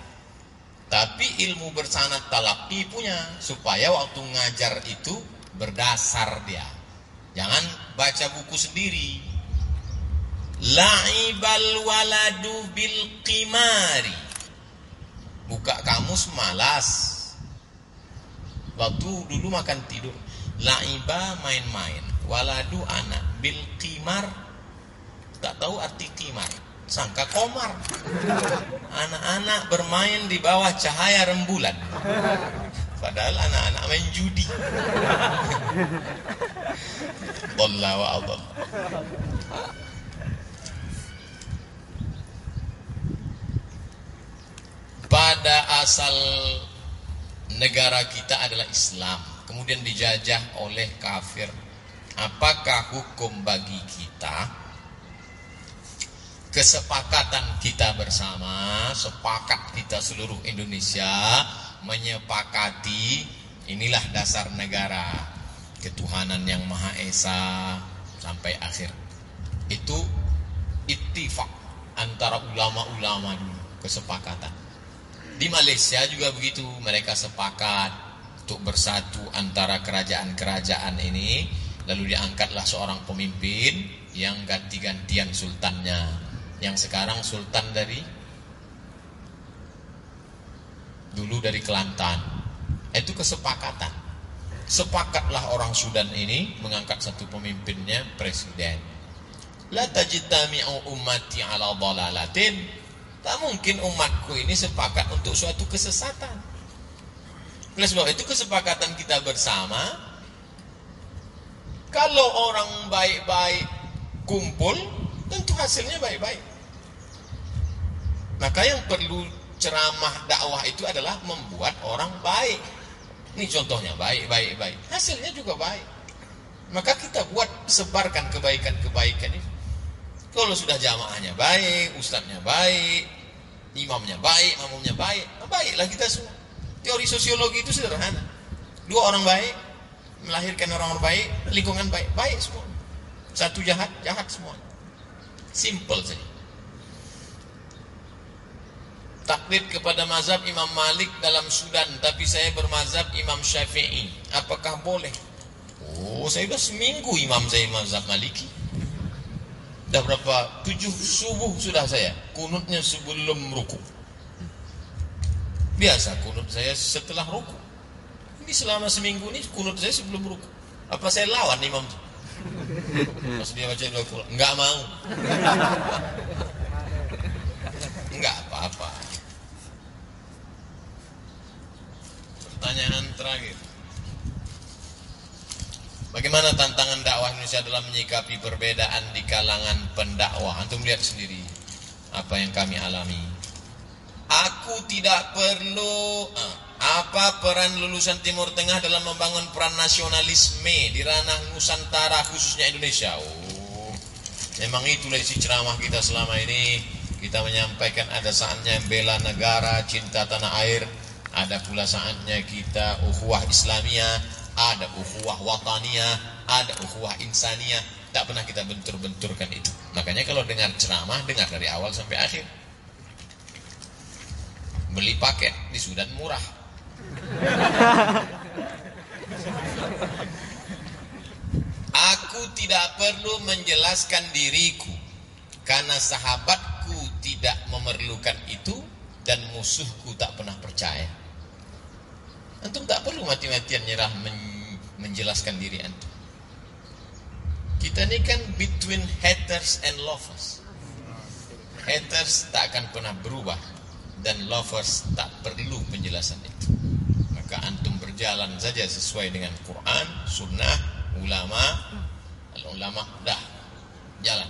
B: Tapi ilmu bersanat talaki punya supaya waktu ngajar itu berdasar dia. Jangan baca buku sendiri. La'ibal waladu bil qimari. Buka kamus malas. Waktu dulu makan tidur. La'iba main-main. Waladu anak. Bil qimar. Tak tahu arti qimar. Sangka komar. Anak-anak bermain di bawah cahaya rembulan. Padahal anak-anak main judi. Dalla wa adall. Pada asal negara kita adalah Islam, kemudian dijajah oleh kafir. Apakah hukum bagi kita kesepakatan kita bersama, sepakat kita seluruh Indonesia menyepakati inilah dasar negara ketuhanan yang Maha Esa sampai akhir. Itu ittifak antara ulama-ulama dulu kesepakatan. Di Malaysia juga begitu, mereka sepakat untuk bersatu antara kerajaan-kerajaan ini, lalu diangkatlah seorang pemimpin yang ganti-gantian sultannya. Yang sekarang sultan dari dulu dari Kelantan. Itu kesepakatan. Sepakatlah orang Sudan ini mengangkat satu pemimpinnya presiden. La tajtami'u ummati ala dhalalatin. Tak mungkin umatku ini sepakat untuk suatu kesesatan. Oleh sebab itu kesepakatan kita bersama kalau orang baik-baik kumpul tentu hasilnya baik-baik. Maka yang perlu ceramah dakwah itu adalah membuat orang baik. Ini contohnya baik, baik, baik. Hasilnya juga baik. Maka kita buat sebarkan kebaikan-kebaikan ini. Kalau sudah jamaahnya baik, ustadznya baik, imamnya baik, makmumnya baik, baiklah kita semua. Teori sosiologi itu sederhana. Dua orang baik melahirkan orang orang baik, lingkungan baik, baik semua. Satu jahat, jahat semua. Simple saja. Taklid kepada mazhab Imam Malik dalam Sudan, tapi saya bermazhab Imam Syafi'i. Apakah boleh? Oh, saya sudah seminggu imam saya mazhab Maliki. Dah berapa? Tujuh subuh sudah saya. Kunutnya sebelum ruku. Biasa kunut saya setelah ruku. Ini selama seminggu ini kunut saya sebelum ruku. Apa saya lawan imam? Pas dia baca dua. Enggak mau. Enggak apa-apa. Pertanyaan terakhir. Bagaimana tantangan dakwah Indonesia dalam menyikapi perbedaan di kalangan pendakwah? Antum lihat sendiri apa yang kami alami. Aku tidak perlu eh, apa peran lulusan Timur Tengah dalam membangun peran nasionalisme di ranah Nusantara khususnya Indonesia. Oh, memang itulah isi ceramah kita selama ini. Kita menyampaikan ada saatnya bela negara, cinta tanah air, ada pula saatnya kita ukhuwah Islamiyah, ada ukhuwah wataniyah, ada ukhuwah insaniyah. Tak pernah kita bentur-benturkan itu. Makanya kalau dengar ceramah, dengar dari awal sampai akhir. Beli paket di Sudan murah. Aku tidak perlu menjelaskan diriku karena sahabatku tidak memerlukan itu dan musuhku tak pernah percaya. Antum tak perlu mati-matian nyerah men menjelaskan diri antum. Kita ini kan between haters and lovers. Haters tak akan pernah berubah dan lovers tak perlu penjelasan itu. Maka antum berjalan saja sesuai dengan Quran, Sunnah, ulama, ulama dah jalan.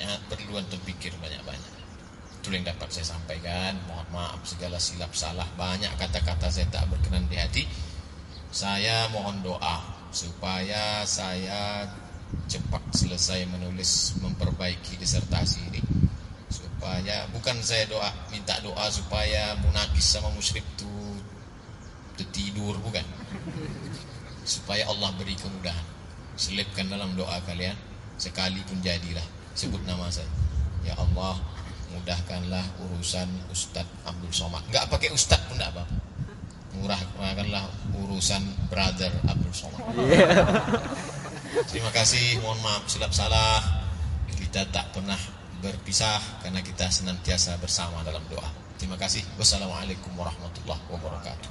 B: Ya, perlu antum pikir banyak-banyak. Itu yang dapat saya sampaikan. Mohon maaf segala silap salah. Banyak kata-kata saya tak berkenan di hati. Saya mohon doa supaya saya cepat selesai menulis memperbaiki disertasi ini. Supaya bukan saya doa minta doa supaya munakis sama musyrik itu tertidur bukan. Supaya Allah beri kemudahan. Selipkan dalam doa kalian sekali pun jadilah. Sebut nama saya. Ya Allah mudahkanlah urusan Ustadz Abdul Somad. Nggak pakai Ustadz pun enggak apa murahkanlah urusan brother Abdul Somad terima kasih mohon maaf silap salah kita tak pernah berpisah karena kita senantiasa bersama dalam doa. Terima kasih. Wassalamualaikum warahmatullahi wabarakatuh.